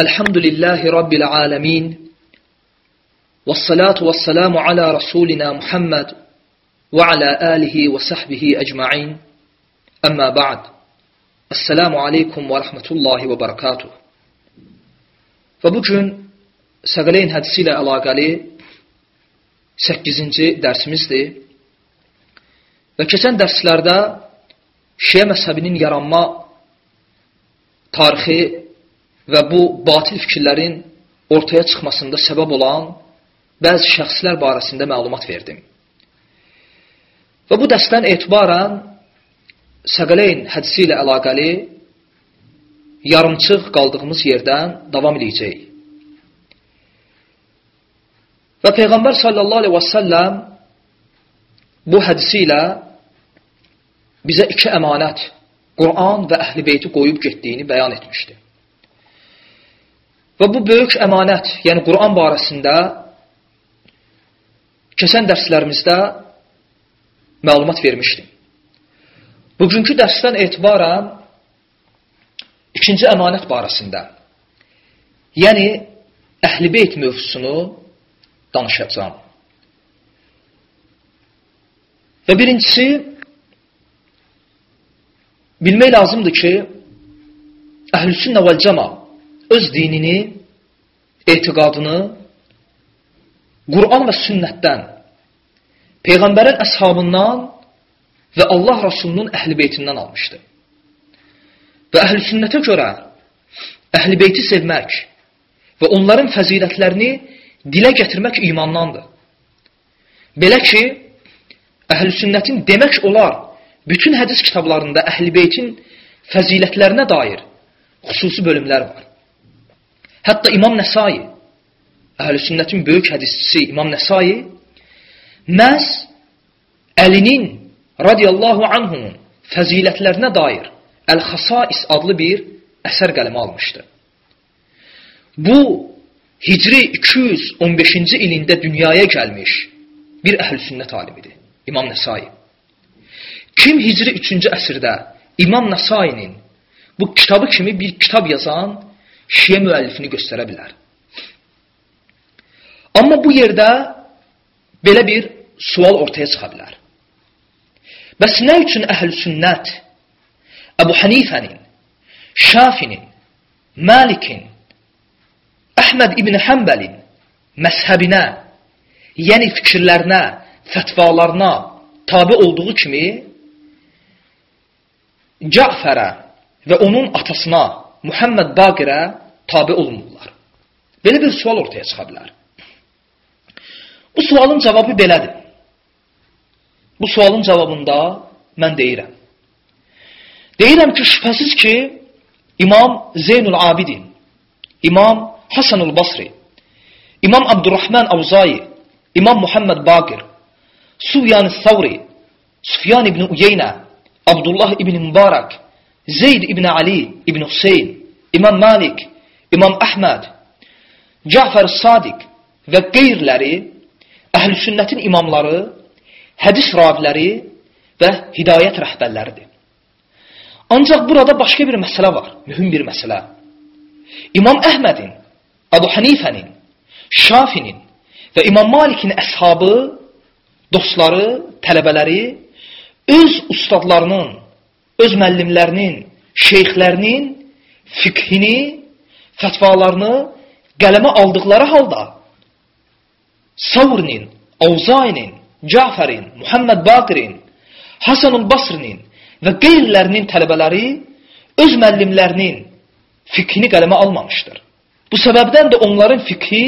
الحمد لله رب العالمين والصلاة والسلام على رسولنا محمد وعلى آله وصحبه أجمعين أما بعد السلام عليكم ورحمة الله وبركاته Və bu gün Səqələyin hədisi ilə əlaqəli 8-ci dərsimizdir. Və keçən dərslərdə Şiə məzhəbinin yaranma tarixi və bu batil fikirlərin ortaya çıxmasında səbəb olan bəzi şəxslər barəsində məlumat verdim. Və bu dərsdən etibarən Səqələyn hədisi ilə əlaqəli yarımçıq qaldığımız yerdən davam edəcəyik. Və Peyğəmbər sallallahu aleyhi və səlləm bu hədisi ilə bizə iki əmanət, Quran və əhl-i beyti qoyub getdiyini bəyan etmişdi. Və bu böyük əmanət, yəni Quran barəsində keçən dərslərimizdə məlumat vermişdim. Bugünkü dərsdən etibarən ikinci əmanət barəsində, yəni əhl-i beyt mövzusunu danışacağım. Və birincisi, bilmək lazımdır ki, əhl-i vəl cəma öz dinini, etiqadını Quran və sünnətdən, Peyğəmbərin əshabından və Allah Rasulunun əhl-i beytindən almışdı. Və əhl-i sünnətə görə əhl-i beyti sevmək və onların fəzilətlərini dilə gətirmək imandandır. Belə ki, əhl-i sünnətin demək olar, bütün hədis kitablarında əhl-i beytin fəzilətlərinə dair xüsusi bölümlər var. Hətta İmam Nəsai, əhl-i sünnətin böyük hədisçisi İmam Nəsai, məhz Əlinin radiyallahu anhunun fəzilətlərinə dair Əl-Xasais adlı bir əsər qələmə almışdı. Bu, Hicri 215-ci ilində dünyaya gəlmiş bir əhl-i sünnət alimidir, İmam Nəsai. Kim Hicri 3-cü əsrdə İmam Nəsainin bu kitabı kimi bir kitab yazan şiə müəllifini göstərə bilər. Amma bu yerdə belə bir sual ortaya çıxa bilər. Bəs nə üçün əhl-i sünnət Əbu Hanifənin, Şafinin, Malikin, Əhməd ibn Həmbəlin məzhəbinə, yəni fikirlərinə, fətvalarına tabi olduğu kimi Cəfərə və onun atasına Muhammed Baqirə tabi olunurlar. Belə bir sual ortaya çıxa bilər. Bu sualın cavabı belədir. Bu sualın cavabında mən deyirəm. Deyirəm ki, şübhəsiz ki, İmam Zeynul Abidin, İmam Hasanul Basri, İmam Abdurrahman Avzayi, İmam Muhammed Baqir, Sufyan Thawri, Sufyan ibn Uyeyna, Abdullah ibn Mübarək, Zeyd ibn Ali ibn Hüseyn, İmam Malik, İmam Əhməd, Cəfər Sadiq və qeyrləri əhl-i sünnətin imamları, hədis raviləri və hidayət rəhbərləridir. Ancaq burada başqa bir məsələ var, mühüm bir məsələ. İmam Əhmədin, Əbu Hanifənin, Şafinin və İmam Malikin əshabı, dostları, tələbələri öz ustadlarının, öz müəllimlərinin, şeyxlərinin fiqhini, fətvalarını qələmə aldıqları halda Savrinin, Avzayinin, Cəfərin, Muhammed Baqirin, Hasanul Basrinin və qeyrilərinin tələbələri öz müəllimlərinin fiqhini qələmə almamışdır. Bu səbəbdən də onların fiqhi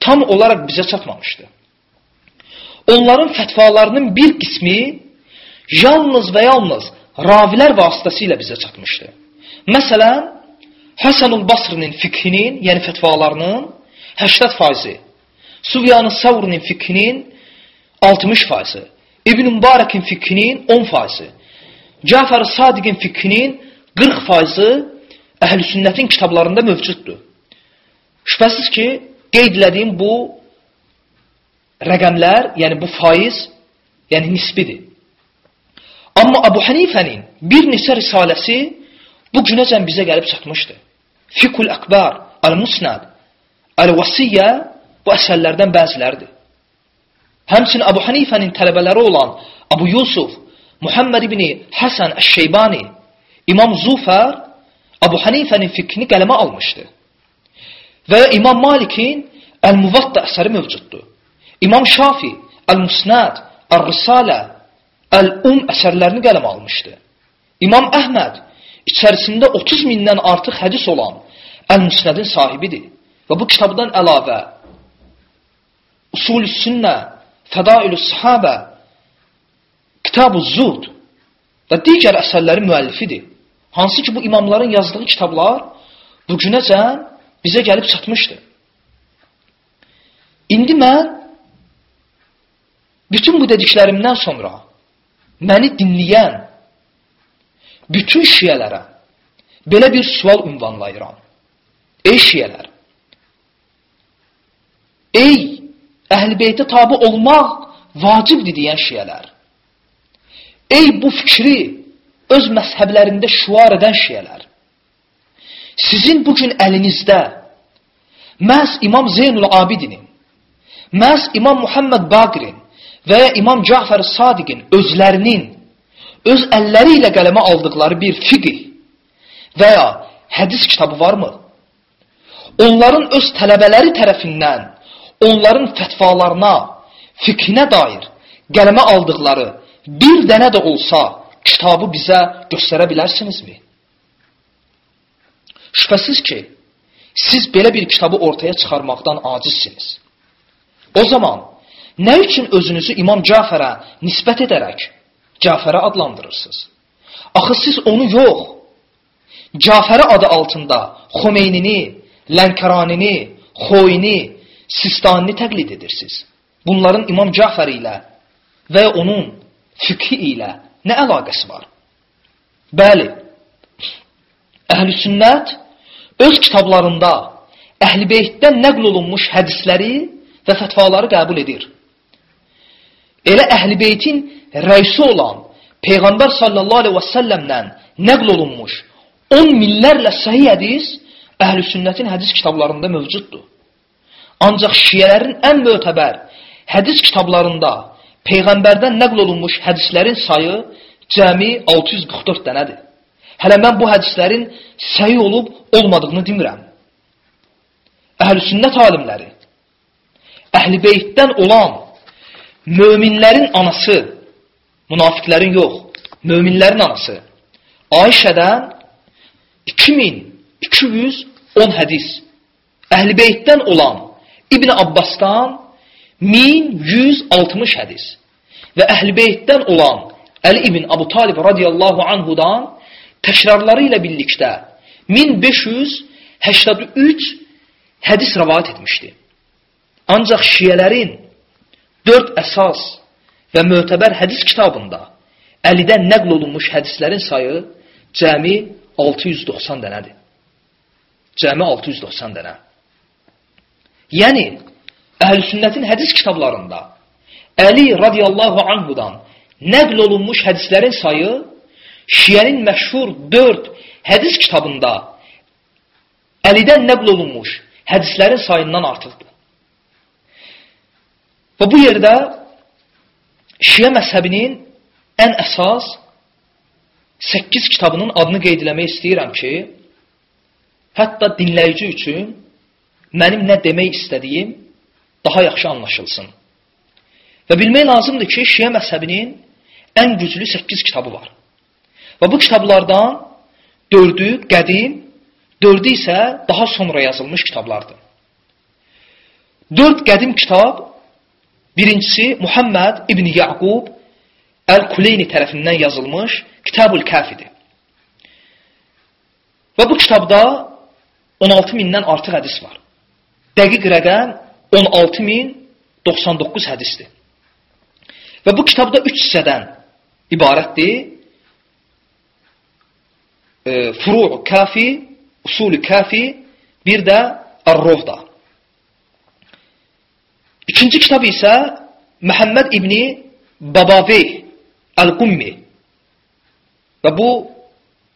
tam olaraq bizə çatmamışdır. Onların fətvalarının bir qismi yalnız və yalnız ravilər vasitəsilə bizə çatmışdır. Məsələn, Hasanul Basrinin fiqhinin, yəni fətvalarının 80 faizi, Sufyan-ı Savrinin fiqhinin 60 faizi, İbn Mübarəkin fiqhinin 10 faizi, Cəfər Sadiqin fiqhinin 40 faizi əhl-i sünnətin kitablarında mövcuddur. Şübhəsiz ki, qeyd edədiyim bu rəqəmlər, yəni bu faiz, yəni nisbidir. Amma Abu Hanifənin bir neçə risaləsi bu günəcən bizə gəlib çatmışdı. Fikul Əkbar, Əl-Musnad, Əl-Vasiyyə bu əsərlərdən bəziləridir. Həmçinin Abu Hanifənin tələbələri olan Abu Yusuf, Muhammed ibn Həsən Əş-Şeybani, İmam Zufər Abu Hanifənin fikrini qələmə almışdı. Və İmam Malikin Əl-Muvatta əsəri mövcuddur. İmam Şafi Əl-Musnad, Əl-Risalə, Əl-Um əsərlərini qələmə almışdı. İmam Əhməd içərisində 30 mindən artıq hədis olan Əl-Musnədin sahibidir. Və bu kitabdan əlavə Usul-i Sünnə, Fədailü Sahabə, Kitab-ı Zud və digər əsərlərin müəllifidir. Hansı ki, bu imamların yazdığı kitablar bu günəcən bizə gəlib çatmışdır. İndi mən bütün bu dediklərimdən sonra məni dinləyən bütün şiyələrə belə bir sual ünvanlayıram. Ey şiyələr! Ey əhl-i beytə tabi olmaq vacibdir deyən şiyələr! Ey bu fikri öz məzhəblərində şuar edən şiyələr! Sizin bugün əlinizdə məhz İmam Zeynul Abidinin, məhz İmam Muhammed Baqirin və ya İmam Cəfər Sadiqin özlərinin öz əlləri ilə qələmə aldıqları bir fiqh və ya hədis kitabı varmı? Onların öz tələbələri tərəfindən onların fətvalarına, fikrinə dair qələmə aldıqları bir dənə də olsa kitabı bizə göstərə bilərsinizmi? Şübhəsiz ki, siz belə bir kitabı ortaya çıxarmaqdan acizsiniz. O zaman nə üçün özünüzü İmam Cafərə nisbət edərək Cafərə adlandırırsınız? Axı siz onu yox, Cafərə adı altında Xomeynini, Lənkaranini, Xoyini, Sistanini təqlid edirsiniz. Bunların İmam Cafər ilə və onun fikhi ilə nə əlaqəsi var? Bəli, əhl-i sünnət öz kitablarında əhl-i beytdən nəql olunmuş hədisləri və fətvaları qəbul edir. Elə əhl-i beytin rəisi olan Peyğəmbər sallallahu aleyhi və səlləmdən nəql olunmuş 10 minlərlə səhih hədis əhl-i sünnətin hədis kitablarında mövcuddur. Ancaq şiyələrin ən mötəbər hədis kitablarında Peyğəmbərdən nəql olunmuş hədislərin sayı cəmi 644 dənədir. Hələ mən bu hədislərin səhi olub olmadığını demirəm. Əhl-i sünnət alimləri, əhl-i beytdən olan möminlərin anası, münafiqlərin yox, möminlərin anası, Ayşədən 2210 hədis, əhl-i beytdən olan İbn Abbasdan 1160 hədis. Və əhl-i beytdən olan Əli ibn Abu Talib radiyallahu anhudan təkrarları ilə birlikdə 1583 hədis rəvayət etmişdi. Ancaq şiyələrin dörd əsas və mötəbər hədis kitabında Əlidən nəql olunmuş hədislərin sayı cəmi 690 dənədir. Cəmi 690 dənə. Yəni, əhl-sünnətin hədis kitablarında Əli radiyallahu anhudan nəql olunmuş hədislərin sayı Şiyənin məşhur 4 hədis kitabında Əlidən nəql olunmuş hədislərin sayından artıqdır. Və bu yerdə Şiyə məzhəbinin ən əsas 8 kitabının adını qeyd eləmək istəyirəm ki, hətta dinləyici üçün mənim nə demək istədiyim daha yaxşı anlaşılsın. Və bilmək lazımdır ki, Şiə məzhəbinin ən güclü 8 kitabı var. Və bu kitablardan dördü qədim, dördü isə daha sonra yazılmış kitablardır. Dörd qədim kitab, birincisi Muhammed İbn Yaqub Əl-Kuleyni tərəfindən yazılmış Kitab-ül Kafidir. Və bu kitabda 16 mindən artıq hədis var. Dəqiq rəqəm 16099 hədisdir. Və bu kitabda 3 hissədən ibarətdir. E, Furu' kafi, usulü kafi, bir də Ar-Rovda. İkinci kitab isə Məhəmməd İbni Babavey Əl-Qummi və bu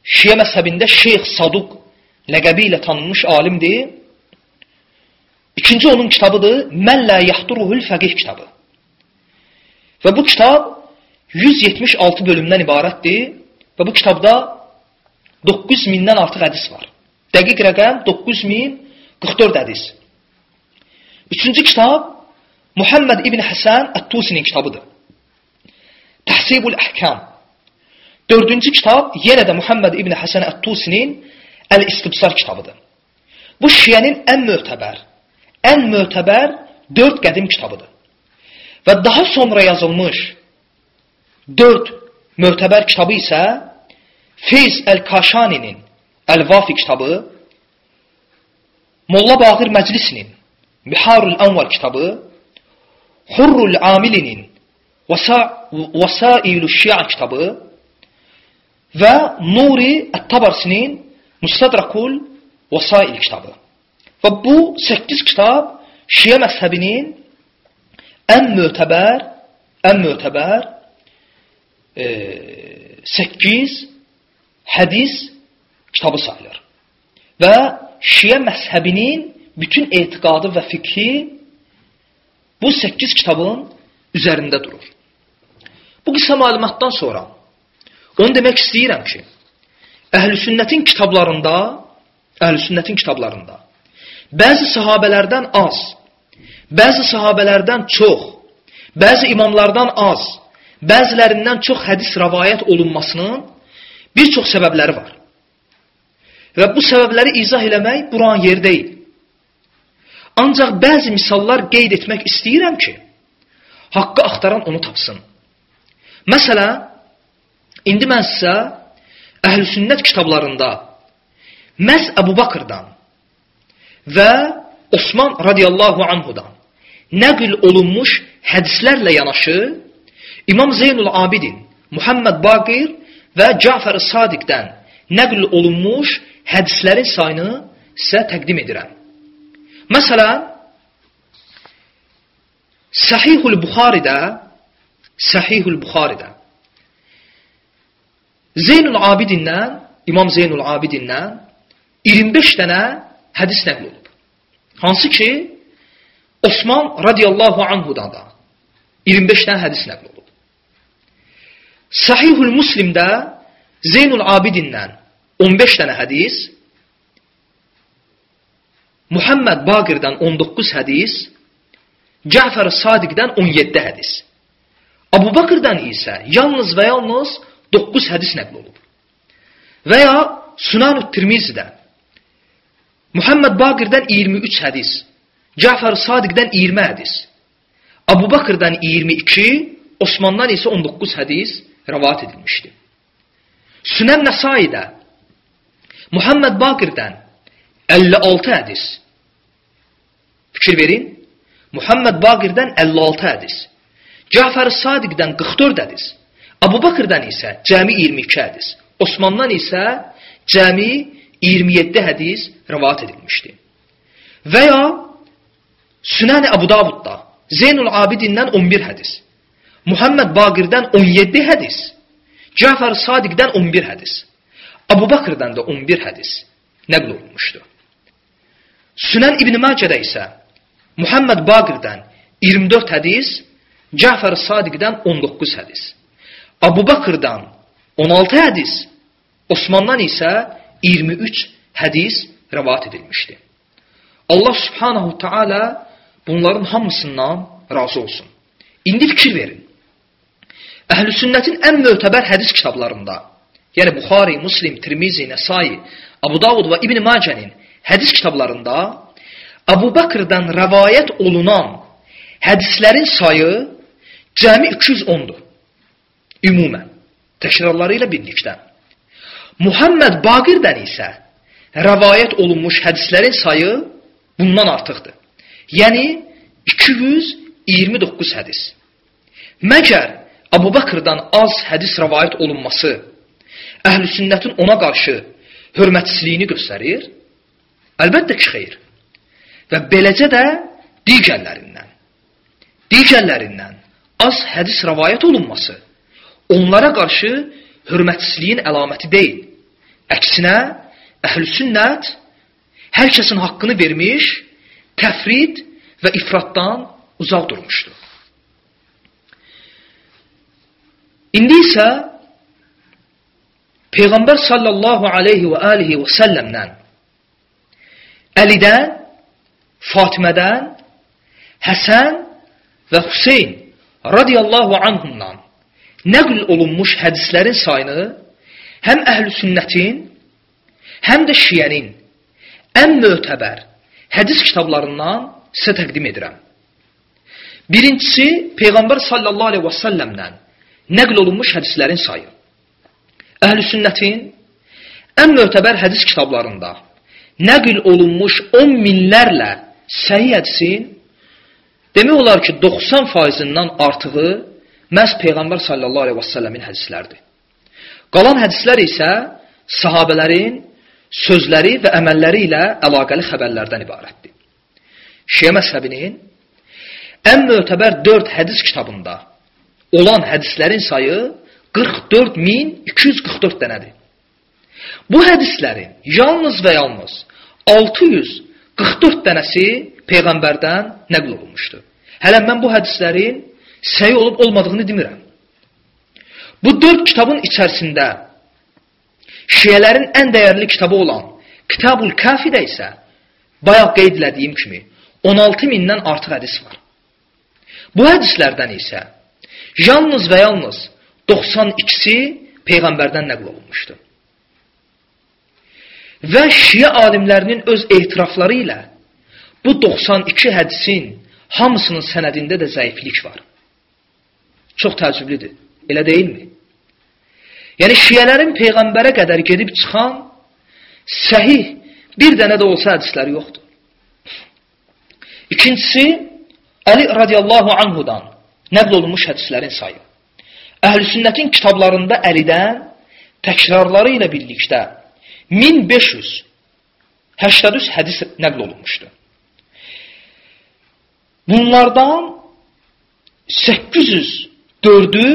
Şiyə məzhəbində Şeyx Saduq ləqəbi ilə tanınmış alimdir İkinci onun kitabıdır Mən la yahduruhul fəqih kitabı. Və bu kitab 176 bölümdən ibarətdir və bu kitabda 9000-dən artıq hədis var. Dəqiq rəqəm 9044 hədis. Üçüncü kitab Muhammed ibn Həsən Ət-Tusinin kitabıdır. Təhsibul Əhkam. Dördüncü kitab yenə də Muhammed ibn Həsən Ət-Tusinin Əl-İstibsar kitabıdır. Bu şiənin ən mötəbər, ən mötəbər dörd qədim kitabıdır. Və daha sonra yazılmış dörd mötəbər kitabı isə Feyz Əl-Kaşaninin Əl-Vafi kitabı, Molla Bağır Məclisinin Biharul Anvar kitabı, Hurrul Amilinin Vasailü Şia kitabı və Nuri Ət-Tabarsinin Mustadrakul Vasail kitabı. Və bu 8 kitab Şiə məzhəbinin ən mötəbər, ən mötəbər e, 8 hədis kitabı sayılır. Və Şiə məzhəbinin bütün etiqadı və fikri bu 8 kitabın üzərində durur. Bu qısa məlumatdan sonra onu demək istəyirəm ki, Əhl-Sünnətin kitablarında, Əhl-Sünnətin kitablarında bəzi sahabelərdən az, bəzi sahabelərdən çox, bəzi imamlardan az, bəzilərindən çox hədis rəvayət olunmasının bir çox səbəbləri var. Və bu səbəbləri izah eləmək buran yer deyil. Ancaq bəzi misallar qeyd etmək istəyirəm ki, haqqı axtaran onu tapsın. Məsələn, indi mən sizə əhl-sünnət kitablarında məhz Əbu Bakırdan və Osman radiyallahu anhudan nəql olunmuş hədislərlə yanaşı İmam Zeynul Abidin, Muhammed Baqir və Cafər Sadiqdən nəql olunmuş hədislərin sayını sizə təqdim edirəm. Məsələn, Sahihul Buxaridə Sahihul Buxaridə Zeynul Abidindən, İmam Zeynul Abidindən 25 dənə hədis nəql olub. Hansı ki, Osman radiyallahu anhudan da 25 dənə hədis nəql olub. Sahihul Muslimdə Zeynul Abidindən 15 dənə hədis, Muhammed Baqirdən 19 hədis, Cəfər Sadiqdən 17 hədis. Abu Bakırdan isə yalnız və yalnız 9 hədis nəql olub. Və ya Sunan-ı Tirmizidə Muhammed Baqirdən 23 hədis, Cəfər Sadiqdən 20 hədis, Abu Bakırdan 22, Osmandan isə 19 hədis rəvat edilmişdir. Sünən Nəsaidə Muhammed Baqirdən 56 hədis. Fikir verin. Muhammed Baqirdən 56 hədis. Cəfər Sadiqdən 44 hədis. Abu Bakırdan isə cəmi 22 hədis. Osmandan isə cəmi 27 hədis rəvat edilmişdir. Və ya Sünən-i Abu Davudda Zeynul Abidindən 11 hədis. Muhammed Baqirdən 17 hədis. Cəfər Sadiqdən 11 hədis. Abu Bakırdan da 11 hədis nəql olunmuşdur. Sünən İbn Macədə isə Muhammed Baqirdən 24 hədis, Cəfər Sadiqdən 19 hədis. Abu Bakırdan 16 hədis, Osmandan isə 23 hədis rəvat edilmişdir. Allah subhanahu taala bunların hamısından razı olsun. İndi fikir verin. Əhl-i sünnətin ən mötəbər hədis kitablarında, yəni Buxari, Muslim, Tirmizi, Nəsai, Abu Davud və İbn Macənin hədis kitablarında Abu Bakrdan rəvayət olunan hədislərin sayı cəmi 210-dur. Ümumən, təkrarları ilə birlikdə. Muhammed Baqirdən isə rəvayət olunmuş hədislərin sayı bundan artıqdır. Yəni 229 hədis. Məgər Abu Bakrdan az hədis rəvayət olunması əhl-i sünnətin ona qarşı hörmətsizliyini göstərir? Əlbəttə ki, xeyr. Və beləcə də digərlərindən, digərlərindən az hədis rəvayət olunması onlara qarşı hörmətsizliyin əlaməti deyil. Əksinə, əhl-i sünnət hər kəsin haqqını vermiş, təfrid və ifratdan uzaq durmuşdu. İndi isə Peyğəmbər sallallahu aleyhi və alihi və səlləmlə Əlidən, Fatimədən, Həsən və Hüseyn radiyallahu anhumdan nəql olunmuş hədislərin sayını həm əhl-i sünnətin, həm də şiyənin ən mötəbər hədis kitablarından sizə təqdim edirəm. Birincisi, Peyğəmbər sallallahu aleyhi və səlləmdən nəql olunmuş hədislərin sayı. Əhl-i sünnətin ən mötəbər hədis kitablarında nəql olunmuş 10 minlərlə səhih hədisin demək olar ki, 90 faizindən artığı məhz Peyğəmbər sallallahu aleyhi və səlləmin hədislərdir. Qalan hədislər isə sahabələrin sözləri və əməlləri ilə əlaqəli xəbərlərdən ibarətdir. Şiə məzhəbinin ən mötəbər 4 hədis kitabında olan hədislərin sayı 44244 dənədir. Bu hədislərin yalnız və yalnız 644 dənəsi Peyğəmbərdən nəql olunmuşdur. Hələ mən bu hədislərin səhi olub olmadığını demirəm. Bu dörd kitabın içərisində şiyələrin ən dəyərli kitabı olan Kitabul Kafidə isə bayaq qeyd elədiyim kimi 16 mindən artıq hədis var. Bu hədislərdən isə yalnız və yalnız 92-si Peyğəmbərdən nəql olunmuşdur. Və şiə alimlərinin öz etirafları ilə bu 92 hədisin hamısının sənədində də zəiflik var. Çox təəccüblüdür. Elə deyilmi? Yəni şiələrin peyğəmbərə qədər gedib çıxan səhih bir dənə də olsa hədisləri yoxdur. İkincisi Əli radiyallahu anhudan nəql olunmuş hədislərin sayı. Əhl-i sünnətin kitablarında Əlidən təkrarları ilə birlikdə 1583 hədis nəql olunmuşdur. Bunlardan 804-ü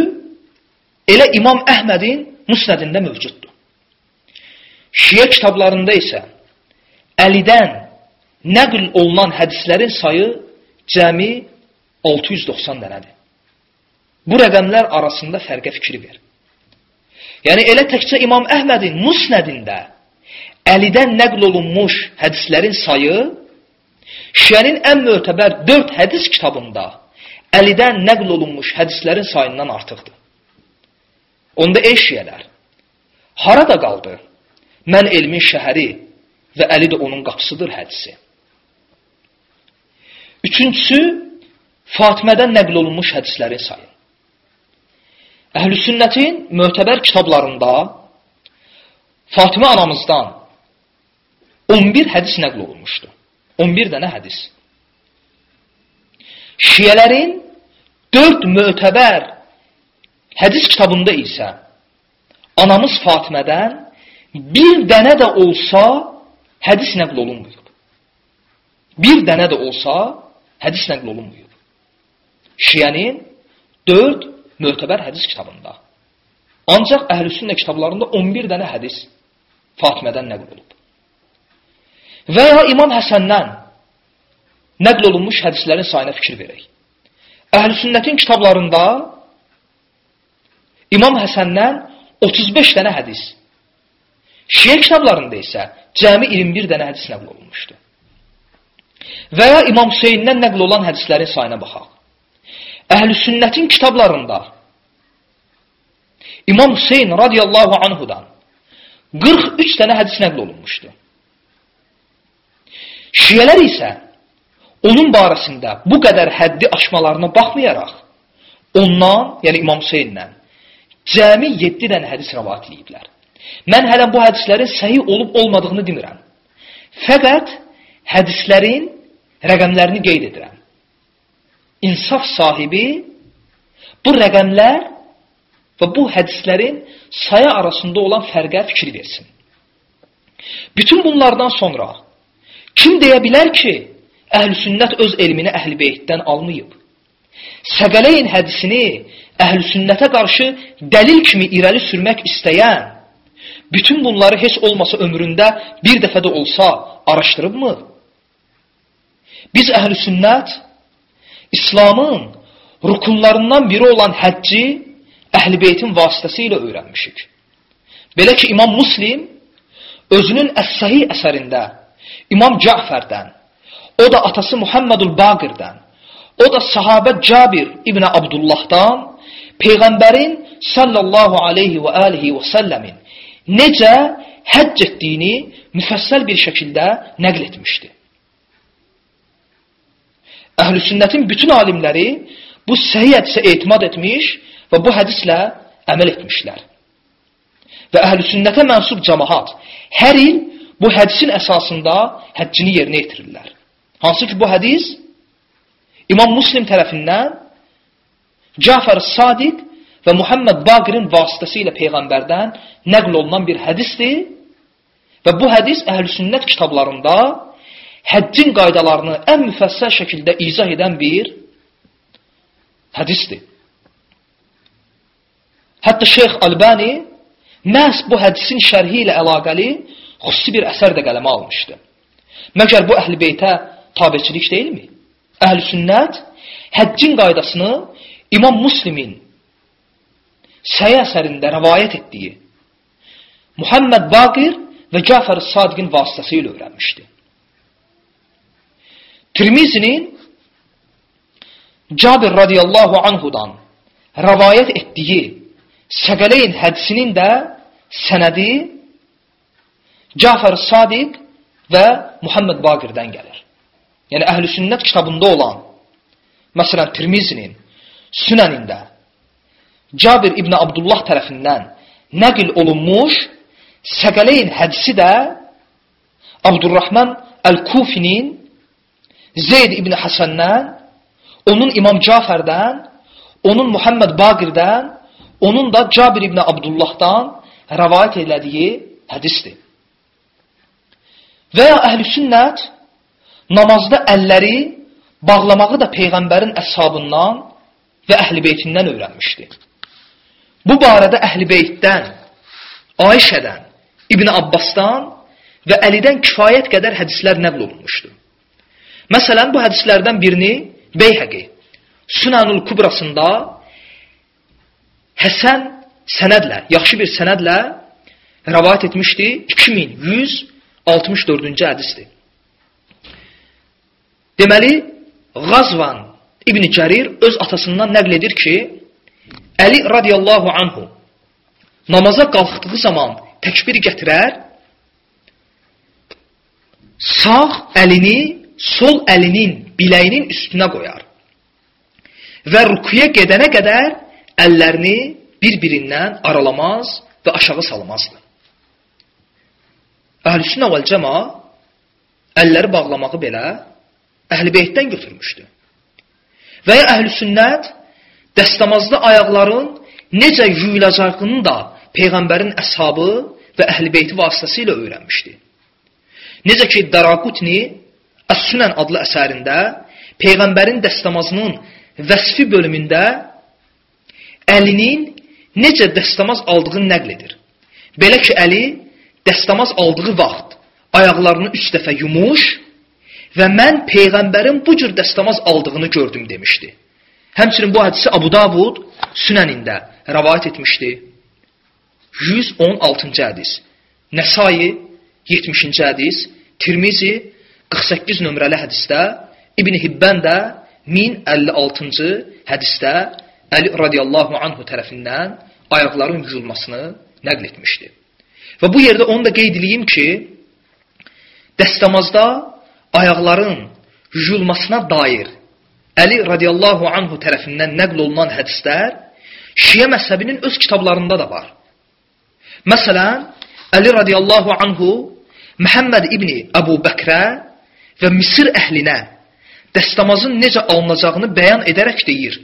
elə İmam Əhmədin musnədində mövcuddur. Şiə kitablarında isə Əlidən nəql olunan hədislərin sayı cəmi 690 dənədir. Bu rəqəmlər arasında fərqə fikri ver. Yəni elə təkcə İmam Əhmədin musnədində Əlidən nəql olunmuş hədislərin sayı Şiənin ən mötəbər 4 hədis kitabında Əlidən nəql olunmuş hədislərin sayından artıqdır. Onda ey şiyələr, harada qaldı? Mən elmin şəhəri və Əli də onun qapısıdır hədisi. Üçüncüsü, Fatimədən nəql olunmuş hədislərin sayı. Əhl-i sünnətin mötəbər kitablarında Fatimə anamızdan 11 hədis nəql olunmuşdur. 11 dənə hədis. Şiyələrin 4 mötəbər hədis kitabında isə anamız Fatimədən bir dənə də olsa hədis nəql olunmuyub. Bir dənə də olsa hədis nəql olunmuyub. Şiyənin 4 mötəbər hədis kitabında. Ancaq əhlüsünnə kitablarında 11 dənə hədis Fatimədən nəql olub. Və ya İmam Həsəndən nəql olunmuş hədislərin sayına fikir verək. Əhl-sünnətin kitablarında İmam Həsəndən 35 dənə hədis, Şiə kitablarında isə cəmi 21 dənə hədis nəql olunmuşdur. Və ya İmam Hüseyndən nəql olan hədislərin sayına baxaq. Əhl-i sünnətin kitablarında İmam Hüseyn radiyallahu anhudan 43 dənə hədis nəql olunmuşdur. Şiyələr isə onun barəsində bu qədər həddi aşmalarına baxmayaraq, ondan, yəni İmam Hüseyndən, cəmi 7 dənə hədis rəvat ediblər. Mən hələ bu hədislərin səhih olub olmadığını demirəm. Fəqət hədislərin rəqəmlərini qeyd edirəm insaf sahibi bu rəqəmlər və bu hədislərin saya arasında olan fərqə fikir versin. Bütün bunlardan sonra kim deyə bilər ki, əhl-i sünnət öz elmini əhl-i beytdən almayıb? Səqələyin hədisini əhl-i sünnətə qarşı dəlil kimi irəli sürmək istəyən, bütün bunları heç olmasa ömründə bir dəfə də olsa araşdırıbmı? biz əhl-i sünnət İslamın rukunlarından biri olan həcci əhl-i beytin vasitəsilə öyrənmişik. Belə ki, İmam Muslim özünün Əs-Səhih əsərində İmam Cəfərdən, o da atası Muhammedul Baqirdən, o da sahabə Cabir İbn Abdullahdan Peyğəmbərin sallallahu aleyhi və alihi və səlləmin necə həcc etdiyini müfəssəl bir şəkildə nəql etmişdi. Əhl-i sünnətin bütün alimləri bu səhih hədisə etimad etmiş və bu hədislə əməl etmişlər. Və əhl-i sünnətə mənsub cəmahat hər il bu hədisin əsasında həccini yerinə yetirirlər. Hansı ki, bu hədis İmam Muslim tərəfindən Cafər Sadiq və Muhammed Baqirin vasitəsilə Peyğəmbərdən nəql olunan bir hədisdir və bu hədis əhl-i sünnət kitablarında həccin qaydalarını ən müfəssəl şəkildə izah edən bir hədisdir. Hətta Şeyx Albani məhz bu hədisin şərhi ilə əlaqəli xüsusi bir əsər də qələmə almışdı. Məgər bu əhl-i beytə tabiçilik deyilmi? Əhl-i sünnət həccin qaydasını İmam Muslimin səyə əsərində rəvayət etdiyi Muhammed Baqir və Cəfər Sadiqin vasitəsilə öyrənmişdi. Tirmizinin Cabir radiyallahu anhudan rəvayət etdiyi Səqələyn hədisinin də sənədi Cəfər Sadiq və Muhammed Baqirdən gəlir. Yəni Əhl-i Sünnət kitabında olan məsələn Tirmizinin Sünənində Cabir İbn Abdullah tərəfindən nəql olunmuş Səqələyn hədisi də Abdurrahman Əl-Kufinin Zeyd İbn Həsəndən, onun İmam Cafərdən, onun Muhammed Baqirdən, onun da Cabir İbn Abdullahdan rəvayət elədiyi hədisdir. Və ya əhl-i sünnət namazda əlləri bağlamağı da Peyğəmbərin əshabından və əhl-i beytindən öyrənmişdi. Bu barədə əhl-i beytdən, Ayşədən, İbn Abbasdan və Əlidən kifayət qədər hədislər nəql olunmuşdur. Məsələn, bu hədislərdən birini Beyhəqi Sunanul Kubrasında Həsən sənədlə, yaxşı bir sənədlə rəvayət etmişdi. 2164-cü hədisdir. Deməli, Qazvan İbn Cərir öz atasından nəql edir ki, Əli radiyallahu anhu namaza qalxdığı zaman təkbir gətirər, sağ əlini sol əlinin biləyinin üstünə qoyar və rükuya gedənə qədər əllərini bir-birindən aralamaz və aşağı salmazdı. Əhl-i vəl cəma əlləri bağlamağı belə əhl-i beytdən götürmüşdü. Və ya əhl-i sünnət dəstəmazda ayaqların necə yuyulacağını da Peyğəmbərin əshabı və əhl-i beyti vasitəsilə öyrənmişdi. Necə ki, Daraqutni Əs-Sünən adlı əsərində Peyğəmbərin dəstəmazının vəsfi bölümündə əlinin necə dəstəmaz aldığını nəql edir. Belə ki, əli dəstəmaz aldığı vaxt ayaqlarını üç dəfə yumuş və mən Peyğəmbərin bu cür dəstəmaz aldığını gördüm demişdi. Həmçinin bu hədisi Abu Davud Sünənində rəvayət etmişdi. 116-cı hədis. Nəsai 70-ci hədis, Tirmizi 48 nömrəli hədisdə, İbn Hibbən də 1056-cı hədisdə Əli radiyallahu anhu tərəfindən ayaqların yuyulmasını nəql etmişdi. Və bu yerdə onu da qeyd edeyim ki, dəstəmazda ayaqların yuyulmasına dair Əli radiyallahu anhu tərəfindən nəql olunan hədislər Şiə məzhəbinin öz kitablarında da var. Məsələn, Əli radiyallahu anhu Məhəmməd ibni Əbu Bəkrə və Misir əhlinə dəstəmazın necə alınacağını bəyan edərək deyir.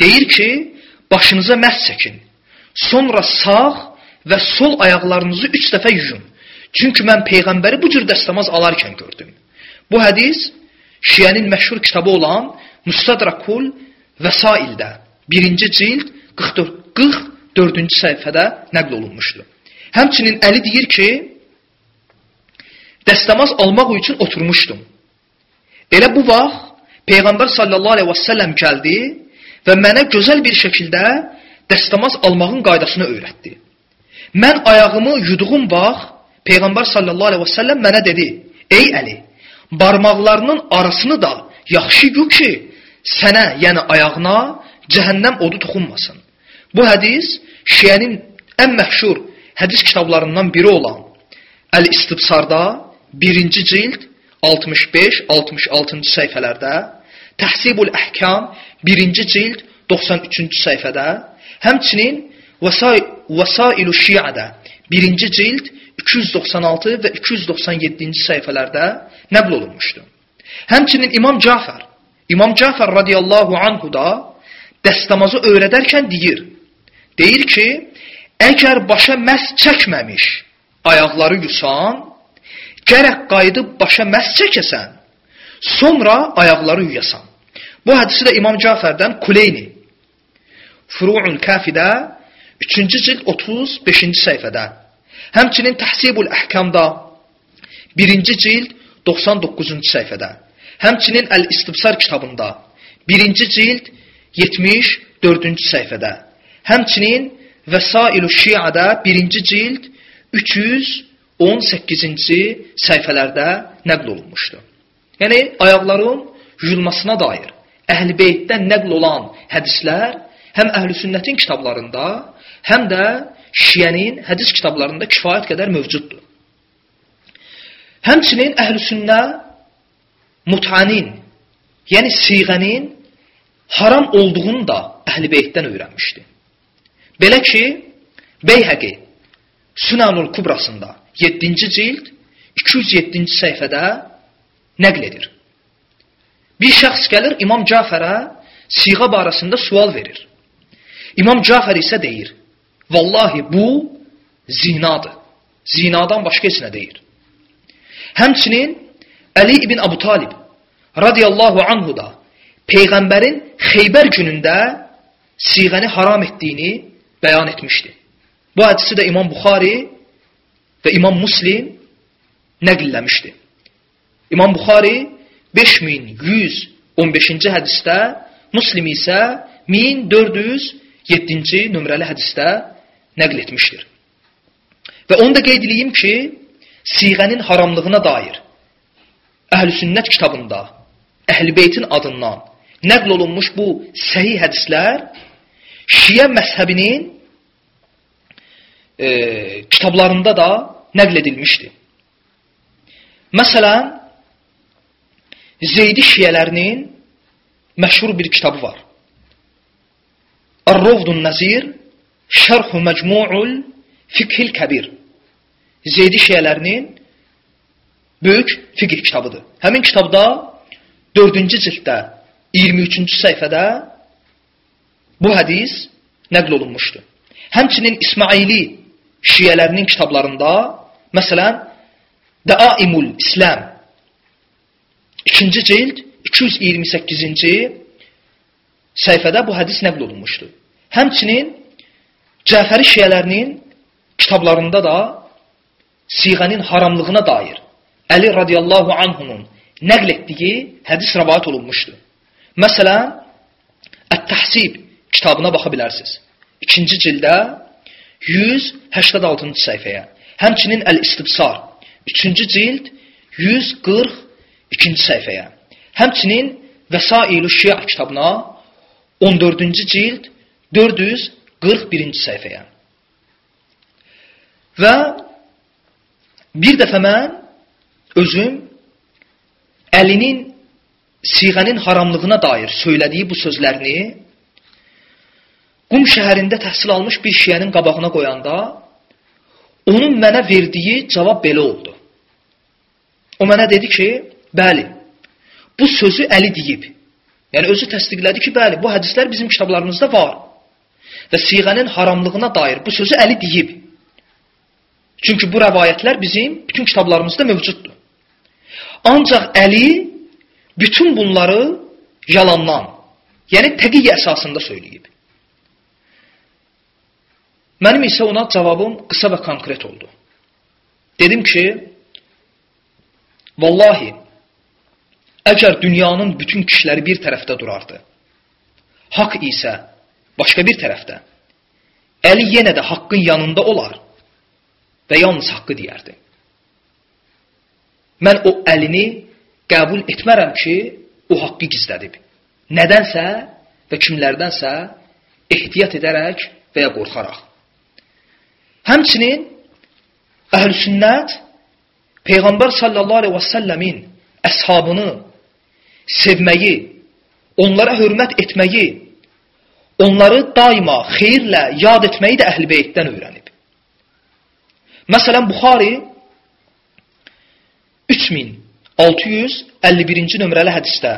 Deyir ki, başınıza məhz çəkin. Sonra sağ və sol ayaqlarınızı üç dəfə yuyun. Çünki mən Peyğəmbəri bu cür dəstəmaz alarkən gördüm. Bu hədis Şiənin məşhur kitabı olan Mustadrakul Vəsaildə 1-ci cild 44-cü səhifədə nəql olunmuşdur. Həmçinin Əli deyir ki, dəstəmaz almaq üçün oturmuşdum. Elə bu vaxt Peyğəmbər sallallahu əleyhi və səlləm gəldi və mənə gözəl bir şəkildə dəstəmaz almağın qaydasını öyrətdi. Mən ayağımı yuduğum vaxt Peyğəmbər sallallahu əleyhi və səlləm mənə dedi: "Ey Əli, barmaqlarının arasını da yaxşı yu ki, sənə, yəni ayağına cəhənnəm odu toxunmasın." Bu hədis Şiənin ən məşhur hədis kitablarından biri olan Əl-İstibsarda 1-ci cild 65-66-cı səhifələrdə, Təhsibul Əhkam 1-ci cild 93-cü səhifədə, həmçinin Vəsailu Şiədə 1-ci cild 296 və 297-ci səhifələrdə nəql olunmuşdur. Həmçinin İmam Cafər, İmam Cafər radiyallahu anhu da dəstəmazı öyrədərkən deyir. Deyir ki, əgər başa məs çəkməmiş ayaqları yusan, gərək qayıdıb başa məs çəkəsən, sonra ayaqları yuyasan. Bu hədisi də İmam Cafərdən Kuleyni Furu'ul Kafidə 3-cü cild 35-ci səhifədə. Həmçinin Təhsibul Əhkamda 1-ci cild 99-cu səhifədə. Həmçinin Əl-İstibsar kitabında 1-ci cild 74-cü səhifədə. Həmçinin Vəsailu Şia'da 1-ci cild 318-ci səhifələrdə nəql olunmuşdur. Yəni ayaqların yuyulmasına dair Əhl-i Beytdən nəql olan hədislər həm Əhl-i Sünnətin kitablarında, həm də Şiənin hədis kitablarında kifayət qədər mövcuddur. Həmçinin Əhl-i Sünnə mutanin, yəni siğənin haram olduğunu da Əhl-i Beytdən öyrənmişdi. Belə ki, Beyhəqi Sünanul Kubrasında 7-ci cild 207-ci səhifədə nəql edir. Bir şəxs gəlir İmam Cafərə siğa barəsində sual verir. İmam Cafər isə deyir, vallahi bu zinadır. Zinadan başqa heç nə deyir. Həmçinin Əli ibn Abu Talib radiyallahu anhu da Peyğəmbərin Xeybər günündə siğəni haram etdiyini bəyan etmişdi. Bu hədisi də İmam Buxari və İmam Muslim nəqlləmişdi. İmam Buxari 5115-ci hədisdə, Muslim isə 1407-ci nömrəli hədisdə nəql etmişdir. Və onu da qeyd edeyim ki, siğənin haramlığına dair Əhl-i Sünnət kitabında Əhl-i Beytin adından nəql olunmuş bu səhih hədislər Şiə məzhəbinin e, kitablarında da nəql edilmişdir. Məsələn, Zeydi şiyələrinin məşhur bir kitabı var. Ar-Rovdun Nazir Şərhu Məcmu'ul Fikhil Kəbir. Zeydi şiyələrinin böyük fiqh kitabıdır. Həmin kitabda 4-cü cilddə 23-cü səhifədə bu hədis nəql olunmuşdur. Həmçinin İsmaili şiyələrinin kitablarında, məsələn, Dəaimul İslam 2-ci cild 228-ci səhifədə bu hədis nəql olunmuşdur. Həmçinin Cəfəri şiyələrinin kitablarında da siğənin haramlığına dair Əli radiyallahu anhunun nəql etdiyi hədis rəvayət olunmuşdur. Məsələn, Ət-Təhsib kitabına baxa bilərsiniz. 2-ci cildə 186-cı səhifəyə. Həmçinin Əl-İstibsar 3-cü cild 142-ci səhifəyə. Həmçinin Vəsailu Şia kitabına 14-cü cild 441-ci səhifəyə. Və bir dəfə mən özüm əlinin siğənin haramlığına dair söylədiyi bu sözlərini Qum şəhərində təhsil almış bir şiyənin qabağına qoyanda onun mənə verdiyi cavab belə oldu. O mənə dedi ki, bəli, bu sözü Əli deyib. Yəni özü təsdiqlədi ki, bəli, bu hədislər bizim kitablarımızda var. Və siğənin haramlığına dair bu sözü Əli deyib. Çünki bu rəvayətlər bizim bütün kitablarımızda mövcuddur. Ancaq Əli bütün bunları yalandan, yəni təqiyyə əsasında söyləyib. Mənim isə ona cavabım qısa və konkret oldu. Dedim ki, vallahi, əgər dünyanın bütün kişiləri bir tərəfdə durardı, haqq isə başqa bir tərəfdə, Əli yenə də haqqın yanında olar və yalnız haqqı deyərdi. Mən o əlini qəbul etmərəm ki, o haqqı gizlədib. Nədənsə və kimlərdənsə ehtiyat edərək və ya qorxaraq. Həmçinin əhl-sünnət Peyğəmbər sallallahu əleyhi və səlləmin əshabını sevməyi, onlara hörmət etməyi, onları daima xeyirlə yad etməyi də əhl-i beytdən öyrənib. Məsələn, Buxari 3651-ci nömrəli hədisdə,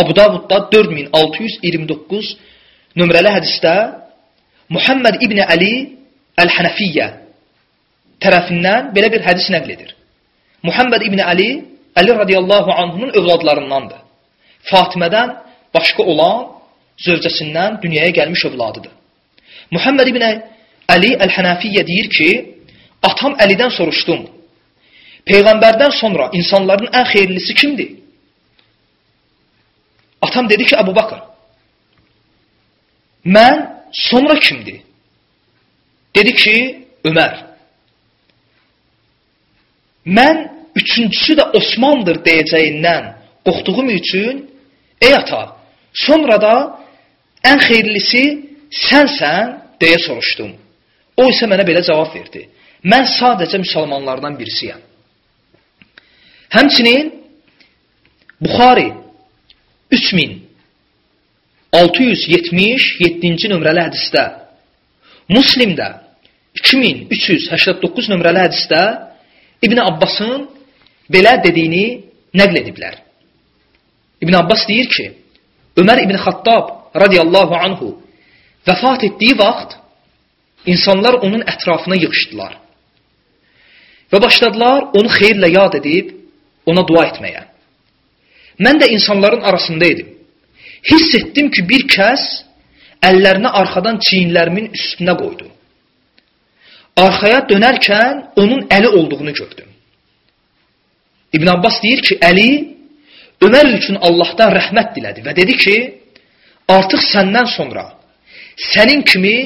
Abu Davudda 4629 nömrəli hədisdə Muhammed İbn Əli Əl-Hənəfiyyə tərəfindən belə bir hədis nəql edir. Muhammed İbn Əli Əli radiyallahu anhunun övladlarındandır. Fatimədən başqa olan zövcəsindən dünyaya gəlmiş övladıdır. Muhammed ibn Əli Əl-Hənəfiyyə deyir ki, atam Əlidən soruşdum. Peyğəmbərdən sonra insanların ən xeyirlisi kimdir? Atam dedi ki, Əbu Bakır. Mən sonra kimdir? Dedi ki, Ömər. Mən üçüncüsü də Osmandır deyəcəyindən qorxduğum üçün, ey ata, sonra da ən xeyirlisi sənsən deyə soruşdum. O isə mənə belə cavab verdi. Mən sadəcə müsəlmanlardan birisiyəm. Həmçinin Buxari 3677-ci nömrəli hədisdə, Muslimdə 2389 nömrəli hədisdə İbn Abbasın belə dediyini nəql ediblər. İbn Abbas deyir ki, Ömər İbn Xattab radiyallahu anhu vəfat etdiyi vaxt insanlar onun ətrafına yığışdılar. Və başladılar onu xeyirlə yad edib ona dua etməyə. Mən də insanların arasında idim. Hiss etdim ki, bir kəs əllərini arxadan çiyinlərimin üstünə qoydu. Arxaya dönərkən onun əli olduğunu gördüm. İbn Abbas deyir ki, Əli Ömər üçün Allahdan rəhmət dilədi və dedi ki, artıq səndən sonra sənin kimi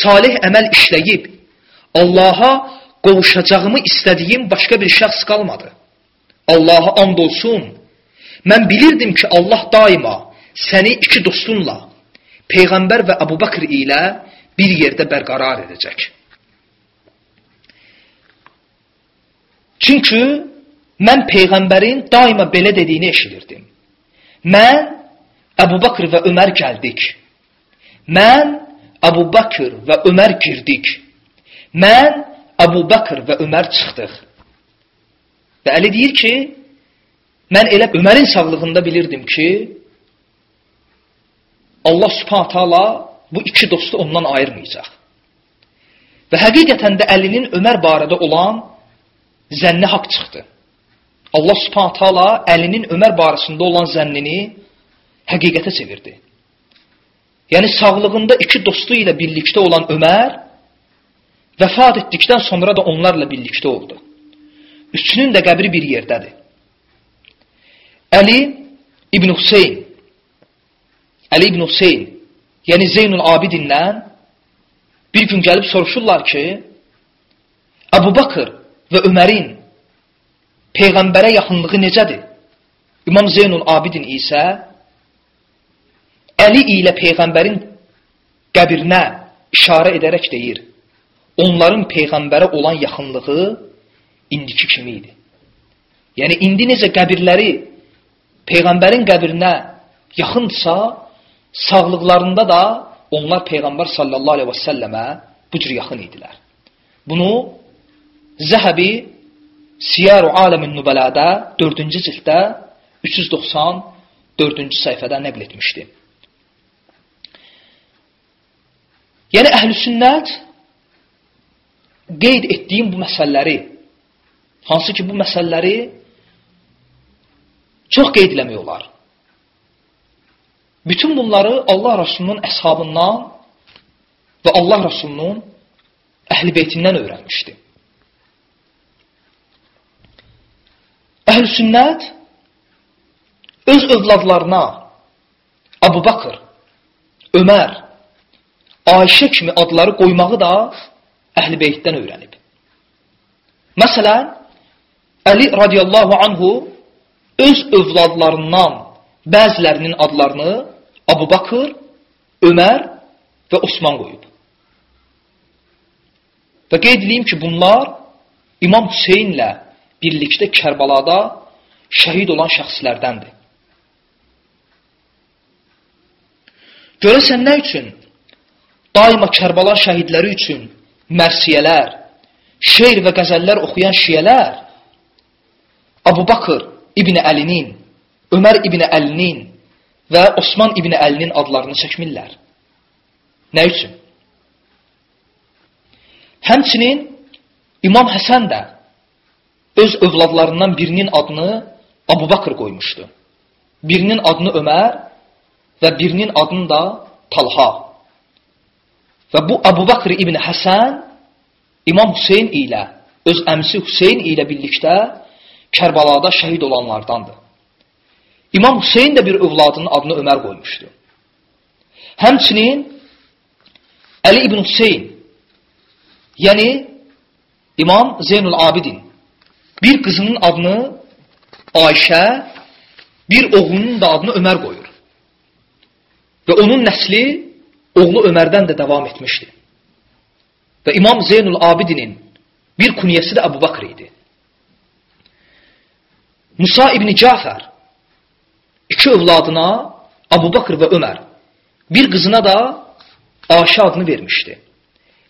salih əməl işləyib Allaha qovuşacağımı istədiyim başqa bir şəxs qalmadı. Allaha and olsun, mən bilirdim ki, Allah daima səni iki dostunla, Peyğəmbər və Əbu Bakr ilə bir yerdə bərqərar edəcək. Çünki mən Peyğəmbərin daima belə dediyini eşidirdim. Mən Əbu Bakr və Ömər gəldik. Mən Əbu Bakr və Ömər girdik. Mən Əbu Bakr və Ömər çıxdıq. Və Əli deyir ki, mən elə Ömərin sağlığında bilirdim ki, Allah subhanət hala bu iki dostu ondan ayırmayacaq. Və həqiqətən də Əlinin Ömər barədə olan zənni haqq çıxdı. Allah subhanət hala Əlinin Ömər barəsində olan zənnini həqiqətə çevirdi. Yəni sağlığında iki dostu ilə birlikdə olan Ömər vəfat etdikdən sonra da onlarla birlikdə oldu. Üçünün də qəbri bir yerdədir. Əli İbn Hüseyn Əli İbn Hüseyn yəni Zeynul Abidindən bir gün gəlib soruşurlar ki, Əbu Bakır və Ömərin Peyğəmbərə yaxınlığı necədir? İmam Zeynul Abidin isə Əli ilə Peyğəmbərin qəbrinə işarə edərək deyir, onların Peyğəmbərə olan yaxınlığı indiki kimi idi. Yəni, indi necə qəbirləri Peyğəmbərin qəbrinə yaxındsa, sağlıqlarında da onlar Peyğəmbər sallallahu aleyhi və səlləmə bu cür yaxın idilər. Bunu Zəhəbi Siyaru Aləmin Nübələdə 4-cü cilddə 394-cü səhifədə nəql etmişdi. Yəni əhlüsünnət qeyd etdiyim bu məsələləri, hansı ki bu məsələləri çox qeyd eləmək olar. Bütün bunları Allah Rasulunun əshabından və Allah Rasulunun əhl-i beytindən öyrənmişdi. Əhl-i sünnət öz övladlarına Abu Bakır, Ömər, Ayşə kimi adları qoymağı da Əhl-i Beytdən öyrənib. Məsələn, Əli radiyallahu anhu öz övladlarından bəzilərinin adlarını Abu Bakır, Ömər və Osman qoyub. Və qeyd edeyim ki, bunlar İmam Hüseynlə birlikdə Kərbalada şəhid olan şəxslərdəndir. Görəsən nə üçün? Daima Kərbala şəhidləri üçün mərsiyələr, şeir və qəzəllər oxuyan şiyələr Abu Bakır İbn Əlinin, Ömər İbn Əlinin və Osman İbn Əlinin adlarını çəkmirlər. Nə üçün? Həmçinin İmam Həsən də öz övladlarından birinin adını Abu Bakır qoymuşdu. Birinin adını Ömər və birinin adını da Talha. Və bu Abu Bakır ibn Həsən İmam Hüseyn ilə, öz əmsi Hüseyn ilə birlikdə Kərbalada şəhid olanlardandır. İmam Hüseyn də bir övladının adını Ömər qoymuşdu. Həmçinin Əli ibn Hüseyn, yəni İmam Zeynul Abidin bir qızının adını Ayşə, bir oğlunun da adını Ömər qoyur. Və onun nəsli oğlu Ömərdən də davam etmişdi. Və İmam Zeynul Abidinin bir kunyəsi də Əbu Bakr idi. Musa ibn Cafər iki övladına Əbu Bakr və Ömər, bir qızına da Aşə adını vermişdi.